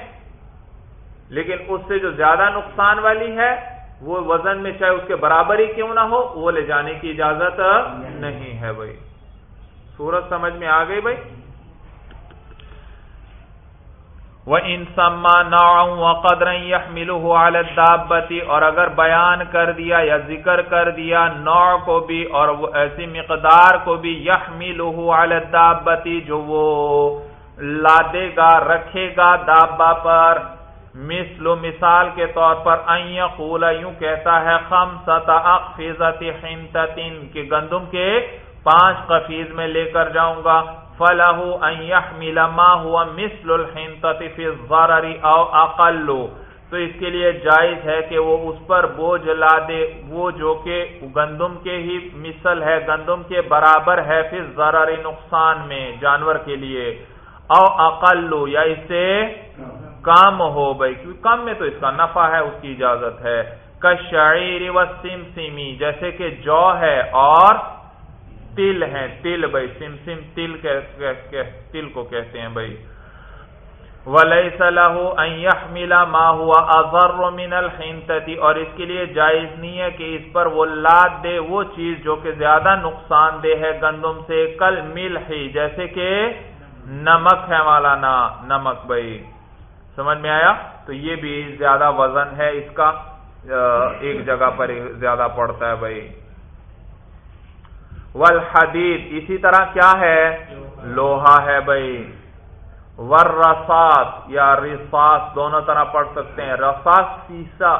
S1: لیکن اس سے جو زیادہ نقصان والی ہے، وہ وزن میں چاہے اس کے برابر ہی کیوں نہ ہو، وہ لے جانے کی اجازت نہیں ہے بھائی۔ سورج سمجھ میں آ گئی بھائی؟ وہ انسما نو قدر الدابتی اور اگر بیان کر دیا یا ذکر کر دیا نوع کو بھی اور وہ ایسی مقدار کو بھی یحملہ علی الدابتی جو وہ لادے گا، رکھے گا دابا پر۔ مثل و مثال کے طور پر یقول، یوں کہتا ہے خمسط اقفزت حنتتن کہ گندم کے پانچ قفیز میں لے کر جاؤں گا۔ فلاح يحمل ما هو مثل الحنطه في الضرر او اقل تو اس کے لیے جائز ہے کہ وہ اس پر بوجھ لا دے۔ وہ جو کہ گندم کے ہی مثل ہے، گندم کے برابر ہے پھر ضرر نقصان میں جانور کے لیے۔ او اقل یا اس سے کام ہو بھائی، کیونکہ کم میں تو اس کا نفع ہے، اس کی اجازت ہے۔ کشعیر و سم جیسے کہ جو ہے اور تل ہیں تل بھائی، سم سم، تل تل کو کہتے ہیں بھائی۔ ولیس له ان يحمل ما هو اضر من الحنطه اور اس کے لیے جائز نہیں ہے کہ اس پر وہ لاد دے وہ چیز جو کہ زیادہ نقصان دہ ہے گندم سے، کل مل ہی جیسے کہ نمک ہے والا نا نمک بھائی۔ سمجھ میں آیا؟ تو یہ بھی زیادہ وزن ہے، اس کا ایک جگہ پر زیادہ پڑتا ہے بھائی۔ والحدید اسی طرح کیا ہے؟ لوہا ہے بھائی۔ ور یا رساس دونوں طرح پڑھ سکتے ہیں۔ رساس سیسا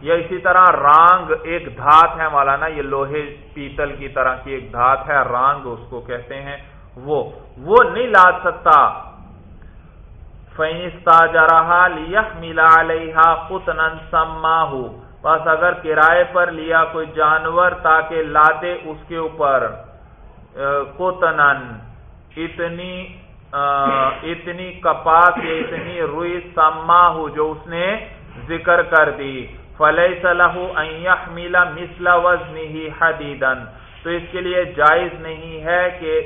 S1: یا اسی طرح رانگ ایک دھات ہے مولانا، یہ لوہے پیتل کی طرح کی ایک دھات ہے، رانگ اس کو کہتے ہیں۔ وہ وہ نہیں لاد سکتا۔ فینستا جرحا لیح ملا علیہ قطن سماہو بس اگر کرائے پر لیا کوئی جانور تاکہ لادے اس کے اوپر کوتنن اتنی اتنی کپاس یا اتنی روئی سما ہو جو اس نے ذکر کر دی۔ فلح صلاح میلا مسلا وزنی حدیدن تو اس کے لیے جائز نہیں ہے کہ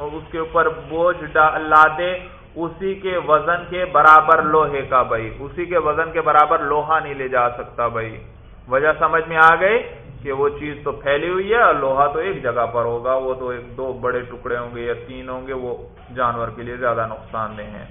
S1: اس کے اوپر بوجھ لادے اسی کے وزن کے برابر لوہے کا بھائی۔ اسی کے وزن کے برابر لوہا نہیں لے جا سکتا بھائی۔ وجہ سمجھ میں آ گئی کہ وہ چیز تو پھیلی ہوئی ہے اور لوہا تو ایک جگہ پر ہوگا۔ وہ تو ایک دو بڑے ٹکڑے ہوں گے یا تین ہوں گے، وہ جانور کے لیے زیادہ نقصان دہ ہیں۔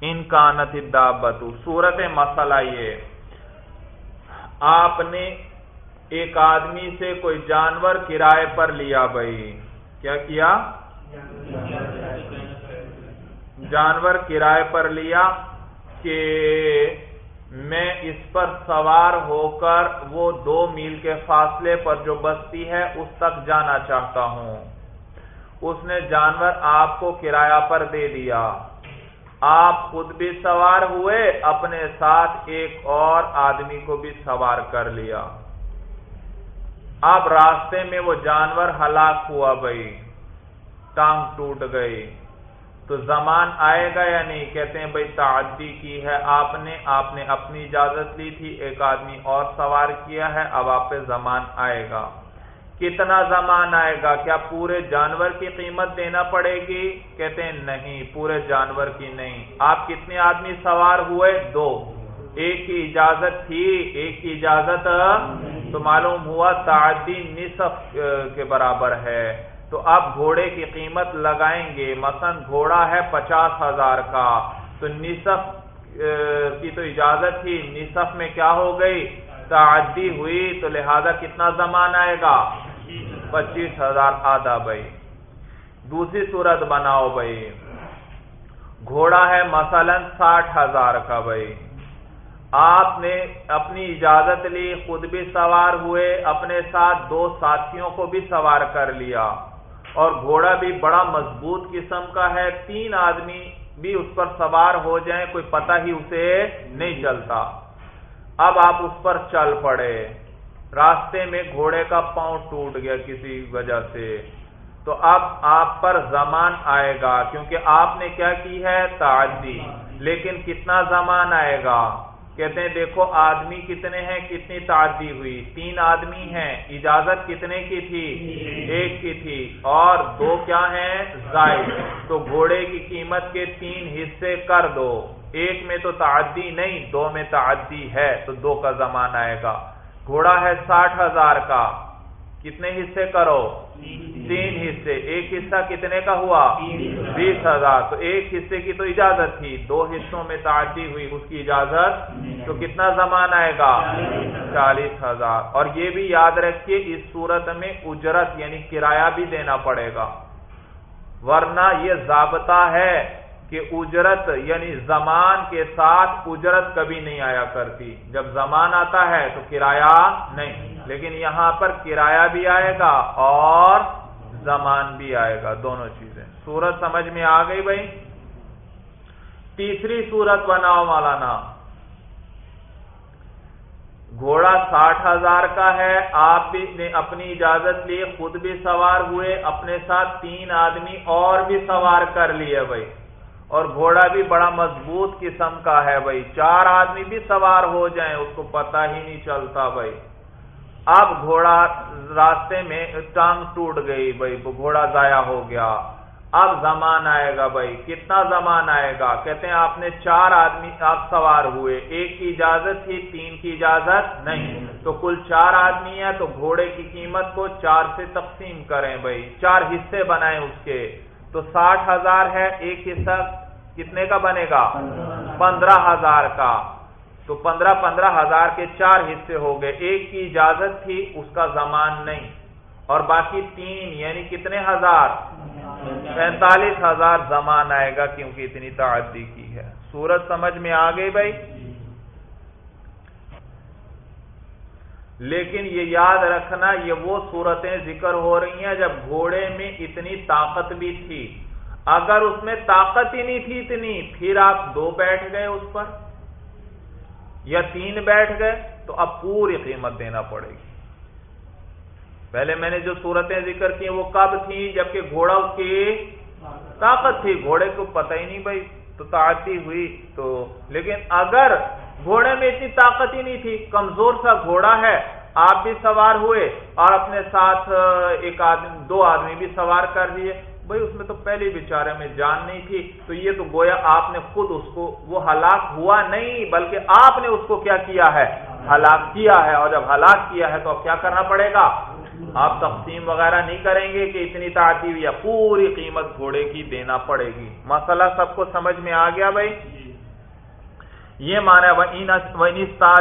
S1: ان کا نتبت صورت مسئلہ یہ آپ نے ایک آدمی سے کوئی جانور کرائے پر لیا بھائی۔ کیا کیا؟ جانور کرائے پر لیا کہ میں اس پر سوار ہو کر وہ دو میل کے فاصلے پر جو بستی ہے اس تک جانا چاہتا ہوں۔ اس نے جانور آپ کو کرایہ پر دے دیا۔ آپ خود بھی سوار ہوئے، اپنے ساتھ ایک اور آدمی کو بھی سوار کر لیا۔ اب راستے میں وہ جانور ہلاک ہوا بھائی ٹانگ ٹوٹ گئی۔ تو زمان آئے گا یا نہیں؟ کہتے ہیں بھائی تعدی کی ہے۔ آپ نے آپ نے اپنی اجازت لی تھی، ایک آدمی اور سوار کیا ہے، اب آپ پہ زمان آئے گا۔ کتنا زمان آئے گا؟ کیا پورے جانور کی قیمت دینا پڑے گی؟ کہتے ہیں نہیں، پورے جانور کی نہیں۔ آپ کتنے آدمی سوار ہوئے؟ دو۔ ایک کی اجازت تھی، ایک کی اجازت، تو معلوم ہوا تعدی نصف کے برابر ہے۔ تو آپ گھوڑے کی قیمت لگائیں گے۔ مثلا گھوڑا ہے پچاس ہزار کا۔ تو نصف کی تو اجازت تھی، نصف میں کیا ہو گئی؟ تعدی ہوئی۔ تو لہذا کتنا زمان آئے گا؟ پچیس ہزار آدھا بھائی۔ دوسری صورت بناؤ بھائی۔ گھوڑا ہے مثلا ساٹھ ہزار کا بھائی۔ آپ نے اپنی اجازت لی، خود بھی سوار ہوئے، اپنے ساتھ دو ساتھیوں کو بھی سوار کر لیا۔ اور گھوڑا بھی بڑا مضبوط قسم کا ہے، تین آدمی بھی اس پر سوار ہو جائیں، کوئی پتہ ہی اسے نہیں چلتا۔ اب آپ اس پر چل پڑے۔ راستے میں گھوڑے کا پاؤں ٹوٹ گیا کسی وجہ سے، تو اب آپ پر زمان آئے گا، کیونکہ آپ نے کیا کی ہے؟ تعدی۔ لیکن کتنا زمان آئے گا؟ کہتے ہیں، دیکھو آدمی کتنے ہیں، کتنی تعدی ہوئی۔ تین آدمی ہیں، اجازت کتنے کی تھی؟ ایک کی تھی۔ اور دو کیا ہیں؟ زائد۔ تو گھوڑے کی قیمت کے تین حصے کر دو۔ ایک میں تو تعدی نہیں، دو میں تعدی ہے، تو دو کا زمان آئے گا۔ گھوڑا ہے ساٹھ ہزار کا۔ کتنے حصے کرو؟ تین حصے۔ ایک حصہ کتنے کا ہوا؟ بیس ہزار۔ تو ایک حصے کی تو اجازت تھی۔ دو حصوں میں تعدی ہوئی، اس کی اجازت تو کتنا زمان آئے گا؟ چالیس ہزار۔ اور یہ بھی یاد رکھیے، اس صورت میں اجرت یعنی کرایہ بھی دینا پڑے گا۔ ورنہ یہ ضابطہ ہے۔ کہ اجرت یعنی زمان کے ساتھ اجرت کبھی نہیں آیا کرتی۔ جب زمان آتا ہے تو کرایہ نہیں، لیکن یہاں پر کرایہ بھی آئے گا اور زمان بھی آئے گا، دونوں چیزیں۔ سورت سمجھ میں آ گئی بھائی؟ تیسری سورت بناؤ مولانا۔ گھوڑا ساٹھ ہزار کا ہے، آپ بھی نے اپنی اجازت لی، خود بھی سوار ہوئے، اپنے ساتھ تین آدمی اور بھی سوار کر لیے بھائی۔ اور گھوڑا بھی بڑا مضبوط قسم کا ہے بھائی۔ چار آدمی بھی سوار ہو جائیں، اس کو پتہ ہی نہیں چلتا بھائی۔ اب گھوڑا راستے میں ٹانگ ٹوٹ گئی بھائی گھوڑا ضائع ہو گیا۔ اب زمان آئے گا بھائی۔ کتنا زمان آئے گا؟ کہتے ہیں آپ نے چار آدمی آپ سوار ہوئے۔ ایک کی اجازت تھی، تین کی اجازت نہیں۔ تو کل چار آدمی ہے تو گھوڑے کی قیمت کو چار سے تقسیم کریں بھائی۔ چار حصے بنائیں اس کے۔ تو ساٹھ ہزار ہے، ایک حصہ کتنے کا بنے گا؟ پندرہ ہزار کا۔ تو پندرہ پندرہ ہزار کے چار حصے ہو گئے۔ ایک کی اجازت تھی، اس کا زمان نہیں۔ اور باقی تین یعنی کتنے ہزار؟ پینتالیس ہزار زمان آئے گا کیونکہ اتنی تعدی کی ہے۔ سورج سمجھ میں آ گئی بھائی؟ لیکن یہ یاد رکھنا، یہ وہ صورتیں ذکر ہو رہی ہیں جب گھوڑے میں اتنی طاقت بھی تھی۔ اگر اس میں طاقت ہی نہیں تھی اتنی، پھر آپ دو بیٹھ گئے اس پر یا تین بیٹھ گئے، تو اب پوری قیمت دینا پڑے گی۔ پہلے میں نے جو صورتیں ذکر کی وہ کب تھی؟ جبکہ گھوڑا اس کی طاقت تھی۔ گھوڑے کو پتہ ہی نہیں بھائی، تو تعتی ہوئی تو۔ لیکن اگر گھوڑے میں اتنی طاقت ہی نہیں تھی، کمزور سا گھوڑا ہے، آپ بھی سوار ہوئے اور اپنے ساتھ ایک آدمی، دو آدمی بھی سوار کر دیے بھائی اس میں تو پہلے بیچارے میں جان نہیں تھی، تو یہ تو گویا آپ نے خود اس کو، وہ ہلاک ہوا نہیں، بلکہ آپ نے اس کو کیا کیا ہے؟ ہلاک کیا ہے، اور جب ہلاک کیا ہے تو اب کیا کرنا پڑے گا؟ آپ تقسیم وغیرہ نہیں کریں گے کہ اتنی تعطیب یا پوری قیمت گھوڑے کی دینا پڑے گی۔ مسئلہ سب کو سمجھ میں آ گیا بھائی؟ یہ مانا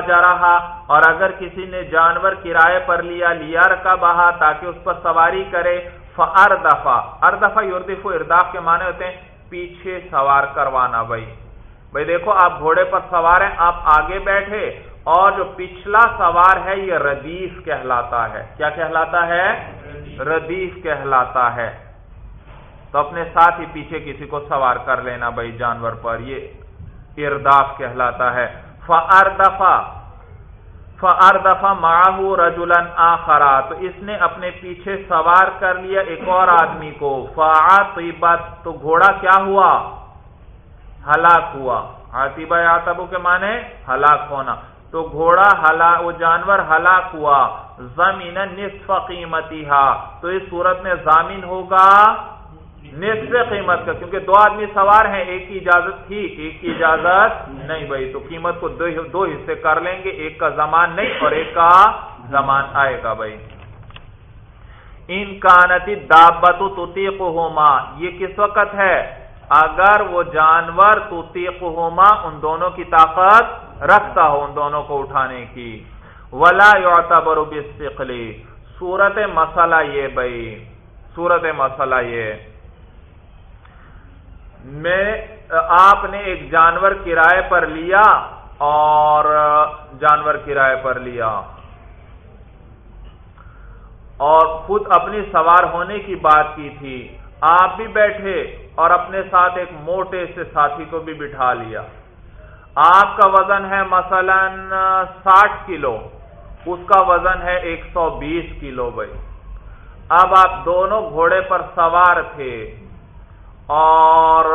S1: جا رہا اور اگر کسی نے جانور کرائے پر لیا لیا رکھا بہا، تاکہ اس پر سواری کرے اردفا اردفا یوردف ارداف کے معنی ہوتے ہیں پیچھے سوار کروانا بھائی۔ بھائی دیکھو آپ گھوڑے پر سوار ہیں آپ آگے بیٹھے اور جو پچھلا سوار ہے یہ ردیف کہلاتا ہے۔ کیا کہلاتا ہے؟ ردیف۔ کہلاتا ہے۔ تو اپنے ساتھ ہی پیچھے کسی کو سوار کر لینا بھائی جانور پر یہ ارداف کہلاتا ہے۔ فردفا فردفا ماہو رجولن آخرا۔ تو اس نے اپنے پیچھے سوار کر لیا ایک اور آدمی کو۔ فعطبت تو گھوڑا کیا ہوا؟ ہلاک ہوا۔ آتیبا یاتبو کے معنی ہلاک ہونا۔ تو گھوڑا ہلا وہ جانور ہلاک ہوا۔ زمین نصف قیمتی تو اس صورت میں زامین ہوگا نصف قیمت کا، کیونکہ دو آدمی سوار ہیں، ایک کی اجازت تھی، ایک کی اجازت نہیں بھائی، تو قیمت کو دو حصے کر لیں گے، ایک کا زمان نہیں اور ایک کا زمان آئے گا بھائی۔ ان کانتی دابت توتیق ہوما یہ کس وقت ہے؟ اگر وہ جانور توتیق ہوما ان دونوں کی طاقت رکھتا ہو، ان دونوں کو اٹھانے کی۔ ولا یعتبر بالثقلی صورت مسئلہ یہ بھائی، صورت مسئلہ یہ۔ میں آپ نے ایک جانور کرائے پر لیا اور جانور کرائے پر لیا۔ اور خود اپنی سوار ہونے کی بات کی تھی۔ آپ بھی بیٹھے اور اپنے ساتھ ایک موٹے سے ساتھی کو بھی بٹھا لیا۔ آپ کا وزن ہے مثلا ساٹھ کلو، اس کا وزن ہے ایک سو بیس کلو بھائی۔ اب آپ دونوں گھوڑے پر سوار تھے۔ اور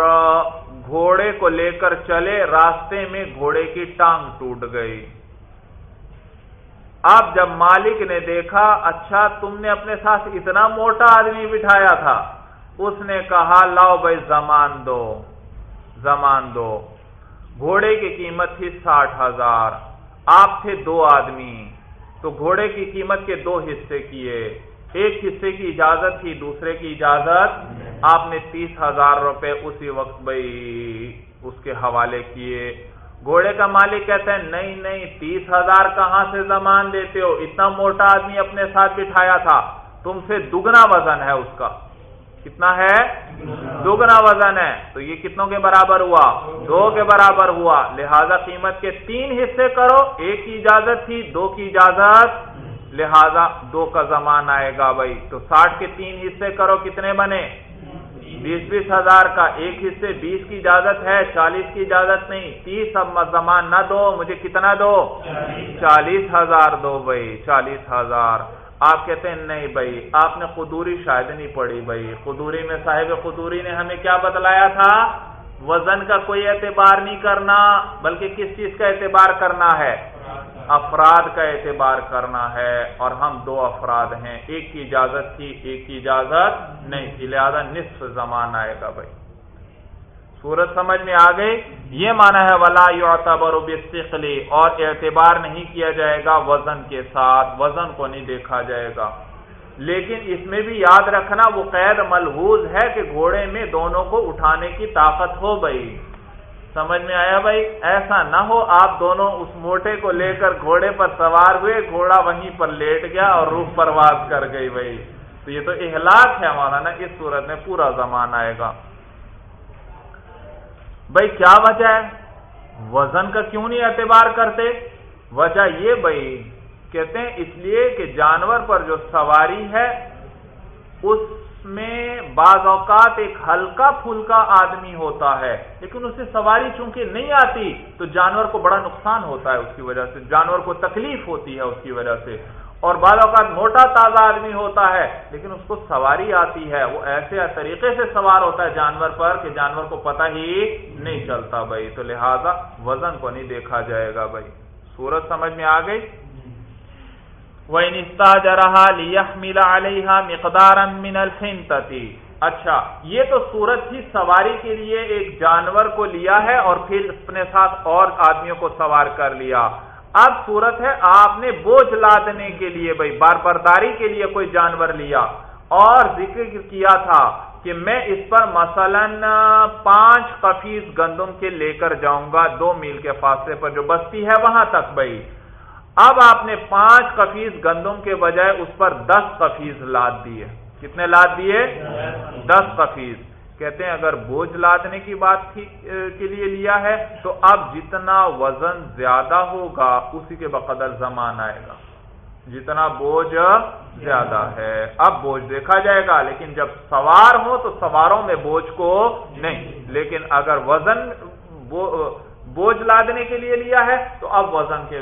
S1: گھوڑے کو لے کر چلے، راستے میں گھوڑے کی ٹانگ ٹوٹ گئی۔ اب جب مالک نے دیکھا اچھا تم نے اپنے ساتھ اتنا موٹا آدمی بٹھایا تھا۔ اس نے کہا، لاؤ بھائی، زمان دو۔ زمان دو۔ گھوڑے کی قیمت تھی ساٹھ ہزار۔ آپ تھے دو آدمی، تو گھوڑے کی قیمت کے دو حصے کیے۔ ایک حصے کی اجازت تھی دوسرے کی اجازت۔ آپ نے تیس ہزار روپے اسی وقت بھائی اس کے حوالے کیے۔ گھوڑے کا مالک کہتا ہے، نہیں نہیں، تیس ہزار کہاں سے زمان دیتے ہو؟ اتنا موٹا آدمی اپنے ساتھ بٹھایا تھا۔ تم سے دگنا وزن ہے اس کا۔ کتنا ہے؟ دگنا وزن ہے۔ تو یہ کتنوں کے برابر ہوا؟ دو کے برابر ہوا۔ لہذا قیمت کے تین حصے کرو۔ ایک کی اجازت تھی، دو کی اجازت۔ لہذا دو کا زمان آئے گا بھائی۔ تو ساٹھ کے تین حصے کرو، کتنے بنے؟ بیس بیس ہزار کا۔ ایک حصے بیس کی اجازت ہے، چالیس کی اجازت نہیں۔ تیس اب زمان نہ دو، مجھے کتنا دو؟ چالیس ہزار دو بھائی، چالیس ہزار۔ آپ کہتے ہیں، نہیں بھائی، آپ نے قدوری شاید نہیں پڑی بھائی۔ قدوری میں صاحب قدوری نے ہمیں کیا بتلایا تھا؟ وزن کا کوئی اعتبار نہیں کرنا، بلکہ کس چیز کا اعتبار کرنا ہے؟ افراد کا اعتبار کرنا ہے اور ہم دو افراد ہیں، ایک کی اجازت تھی، ایک کی اجازت نہیں تھی۔ لہذا نصف زمان آئے گا بھائی۔ سورج سمجھ میں آ گئی؟ یہ مانا ہے، ولا یعتبر بالثقل اور اعتبار نہیں کیا جائے گا وزن کے ساتھ، وزن کو نہیں دیکھا جائے گا۔ لیکن اس میں بھی یاد رکھنا، وہ قید ملحوظ ہے کہ گھوڑے میں دونوں کو اٹھانے کی طاقت ہو بھائی۔ سمجھ میں آیا بھائی؟ ایسا نہ ہو، آپ دونوں اس موٹے کو لے کر گھوڑے پر سوار ہوئے، گھوڑا وہیں پر لیٹ گیا اور روح پرواز کر گئی بھائی۔ تو یہ تو احلاق ہے مولانا، اس صورت میں پورا زمان آئے گا۔ بھائی، کیا وجہ ہے؟ وزن کا کیوں نہیں اعتبار کرتے؟ وجہ یہ بھائی، کہتے ہیں اس لیے کہ جانور پر جو سواری ہے، اس میں بعض اوقات ایک ہلکا پھلکا آدمی ہوتا ہے، لیکن اسے سواری چونکہ نہیں آتی، تو جانور کو بڑا نقصان ہوتا ہے اس کی وجہ سے، جانور کو تکلیف ہوتی ہے اس کی وجہ سے۔ اور بعض اوقات موٹا تازہ آدمی ہوتا ہے، لیکن اس کو سواری آتی ہے۔ وہ ایسے طریقے سے سوار ہوتا ہے جانور پر کہ جانور کو پتہ ہی نہیں چلتا بھائی۔ تو لہذا وزن کو نہیں دیکھا جائے گا بھائی۔ سورج سمجھ میں آ گئی؟ اچھا یہ تو سورج کی سواری کے لیے ایک جانور کو لیا ہے اور پھر اپنے ساتھ اور آدمیوں کو سوار کر لیا۔ اب صورت ہے، آپ نے بوجھ لادنے کے لیے بھائی بار برداری کے لیے کوئی جانور لیا۔ اور ذکر کیا تھا کہ میں اس پر مثلا پانچ کفیز گندم کے لے کر جاؤں گا، دو میل کے فاصلے پر جو بستی ہے وہاں تک بھائی۔ اب آپ نے پانچ کفیز گندم کے بجائے اس پر دس کفیز لاد دیے کتنے لاد دیے دس کفیز۔ کہتے ہیں اگر بوجھ لادنے کی بات کے لیے لیا ہے، تو اب جتنا وزن زیادہ ہوگا، اسی کے بقدر زمان آئے گا۔ جتنا بوجھ زیادہ ہے۔ اب بوجھ دیکھا جائے گا، لیکن جب سوار ہو تو سواروں میں بوجھ کو نہیں۔ لیکن اگر وزن بوجھ لادنے کے لیے لیا ہے، تو اب وزن کے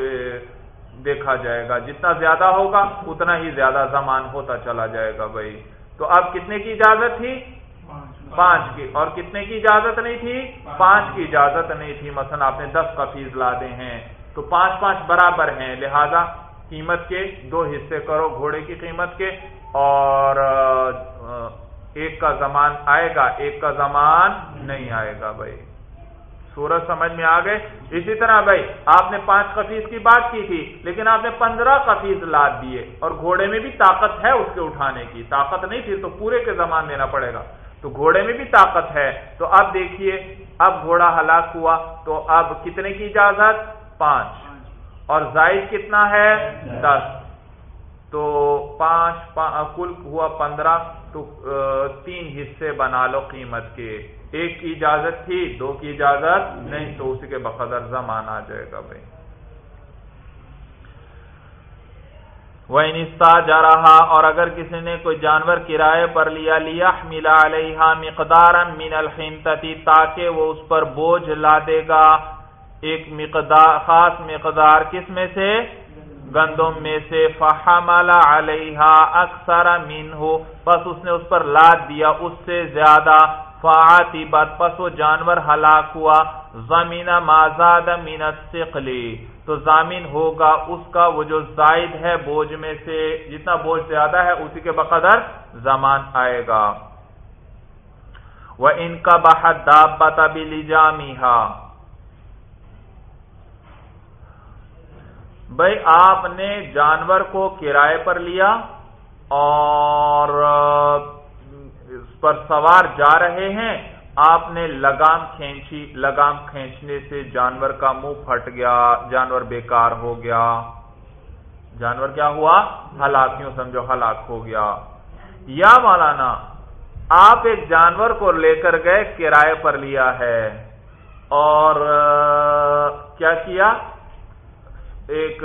S1: دیکھا جائے گا۔ جتنا زیادہ ہوگا، اتنا ہی زیادہ زمان ہوتا چلا جائے گا بھائی۔ تو اب کتنے کی اجازت تھی؟ پانچ کی۔ اور کتنے کی اجازت نہیں تھی؟ پانچ کی اجازت نہیں تھی۔ مثلا آپ نے دس کا فیس لادے ہیں۔ تو پانچ پانچ برابر ہیں۔ لہذا قیمت کے دو حصے کرو، گھوڑے کی قیمت کے۔ اور ایک کا زمان آئے گا۔ ایک کا زمان نہیں آئے گا بھائی۔ سورج سمجھ میں آ گئے۔ اسی طرح بھائی، آپ نے پانچ کفیز کی بات کی تھی، لیکن آپ نے پندرہ کفیز لاد دیے اور گھوڑے میں بھی طاقت ہے اس کے اٹھانے کی۔ طاقت نہیں تھی تو پورے کے زمان دینا پڑے گا۔ تو گھوڑے میں بھی طاقت ہے۔ تو اب دیکھیے، اب گھوڑا ہلاک ہوا۔ تو اب کتنے کی اجازت؟ پانچ۔ اور زائد کتنا ہے؟ دس۔ تو پانچ کل ہوا پندرہ۔ تو تین حصے بنا لو قیمت کے۔ ایک کی اجازت تھی، دو کی اجازت، نہیں تو اسی کے بقدر زمان آ جائے گا بھائی۔ وہ انستا جا رہا اور اگر کسی نے کوئی جانور کرائے پر لیا لیا ملا علیہ مقدار من الخنتتی تاکہ وہ اس پر بوجھ لا دے گا۔ ایک مقدار، خاص مقدار کس میں سے؟ گندم میں سے۔ فحمل علیہ اکثر من ہو بس اس نے اس پر لاد دیا، اس سے زیادہ۔ فعاتی پس وہ جانور ہلاک ہوا۔ زمین مازاد مینت سقلی تو زامین ہوگا، اس کا وہ جو زائد ہے بوجھ میں سے، جتنا بوجھ زیادہ ہے، اسی کے بقدر زمان آئے گا۔ وہ ان کا بحد داب بھائی آپ نے جانور کو کرائے پر لیا اور پر سوار جا رہے ہیں۔ آپ نے لگام کھینچی، لگام کھینچنے سے جانور کا منہ پھٹ گیا، جانور بیکار ہو گیا۔ جانور کیا ہوا؟ ہلاک کیوں سمجھو، ہلاک ہو گیا۔ یا مولانا، آپ ایک جانور کو لے کر گئے کرائے پر لیا ہے۔ اور، کیا کیا؟ ایک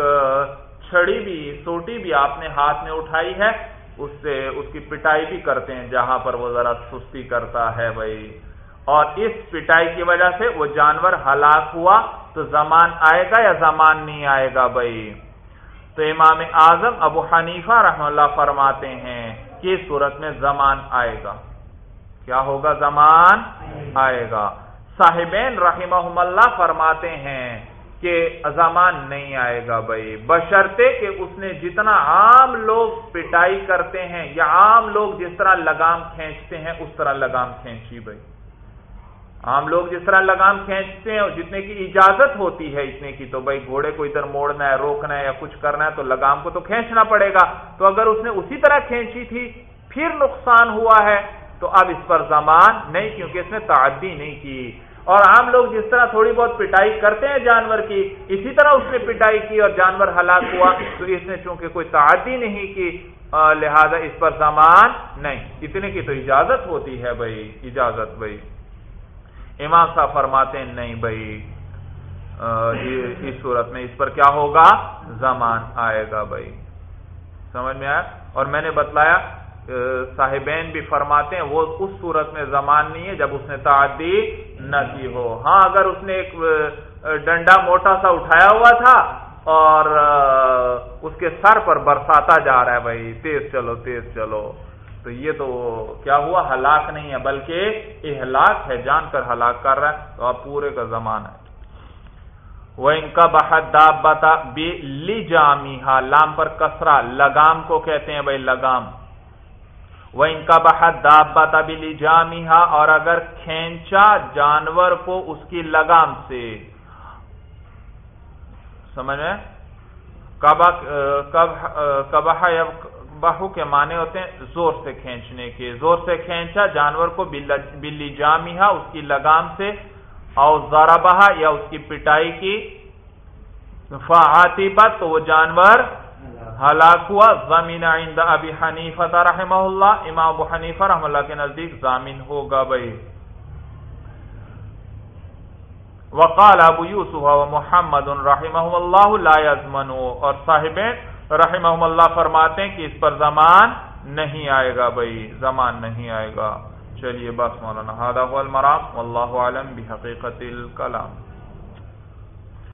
S1: چھڑی بھی، سوٹی بھی آپ نے ہاتھ میں اٹھائی ہے۔ اس سے اس کی پٹائی بھی کرتے ہیں، جہاں پر وہ ذرا سستی کرتا ہے بھائی۔ اور اس پٹائی کی وجہ سے وہ جانور ہلاک ہوا تو زمان آئے گا یا زمان نہیں آئے گا بھائی؟ تو امام اعظم ابو حنیفہ رحم اللہ فرماتے ہیں کہ صورت میں زمان آئے گا۔ کیا ہوگا؟ زمان آئے گا۔ صاحبین رحمہ اللہ فرماتے ہیں کہ زمان نہیں آئے گا بھائی۔ بشرتے کہ اس نے جتنا عام لوگ پٹائی کرتے ہیں یا عام لوگ جس طرح لگام کھینچتے ہیں، اس طرح لگام کھینچی بھائی۔ عام لوگ جس طرح لگام کھینچتے ہیں اور جتنے کی اجازت ہوتی ہے اتنے کی تو بھائی گھوڑے کو ادھر موڑنا ہے، روکنا ہے یا کچھ کرنا ہے تو لگام کو تو کھینچنا پڑے گا۔ تو اگر اس نے اسی طرح کھینچی تھی، پھر نقصان ہوا ہے۔ تو اب اس پر زمان نہیں، کیونکہ اس نے تعدی نہیں کی۔ اور عام لوگ جس طرح تھوڑی بہت پٹائی کرتے ہیں جانور کی، اسی طرح اس نے پٹائی کی اور جانور ہلاک ہوا، تو اس نے چونکہ کوئی تعدی نہیں کی لہذا اس پر زمان نہیں۔ اتنے کی تو اجازت ہوتی ہے بھائی، اجازت بھائی۔ امام صاحب فرماتے ہیں، نہیں بھائی اس صورت میں اس پر کیا ہوگا؟ زمان آئے گا بھائی۔ سمجھ میں آیا؟ اور میں نے بتلایا صاحبین بھی فرماتے ہیں، وہ اس صورت میں زمان نہیں ہے جب اس نے تعدی نہ کی ہو۔ ہاں اگر اس نے ایک ڈنڈا موٹا سا اٹھایا ہوا تھا اور اس کے سر پر برساتا جا رہا ہے، بھائی، تیز چلو تیز چلو۔ تو یہ تو کیا ہوا؟ ہلاک نہیں ہے، بلکہ اہلاک ہے، جان کر ہلاک کر رہا ہے۔ تو اب پورے کا زمان ہے۔ وہ ان کا بحد بتا لی جامی لام پر کسرا لگام کو کہتے ہیں، بھائی، لگام۔ وہ ان کا بحد داب بتا بلی اور اگر کھینچا جانور کو اس کی لگام سے۔ سمجھ میں؟ کبہ بہو کے معنی ہوتے ہیں زور سے کھینچنے کے۔ زور سے کھینچا جانور کو بلی جامہ اس کی لگام سے اور ذرا یا اس کی پٹائی کی۔ فاطی تو وہ جانور ہلاک ہوا۔ زمین عند ابی حنیفہ رحمہ اللہ۔ امام ابو حنیفہ رحمہ اللہ کے نزدیک زامین ہوگا بھائی۔ وقال ابو یوسف و محمد رحمہ اللہ لا یزمنو۔ اور صاحبین رحمہ اللہ فرماتے ہیں کہ اس پر زمان نہیں آئے گا بھائی۔ زمان نہیں آئے گا۔ چلیے بس مولانا هذا هو المرام۔ والله اعلم بحقیقت الکلام۔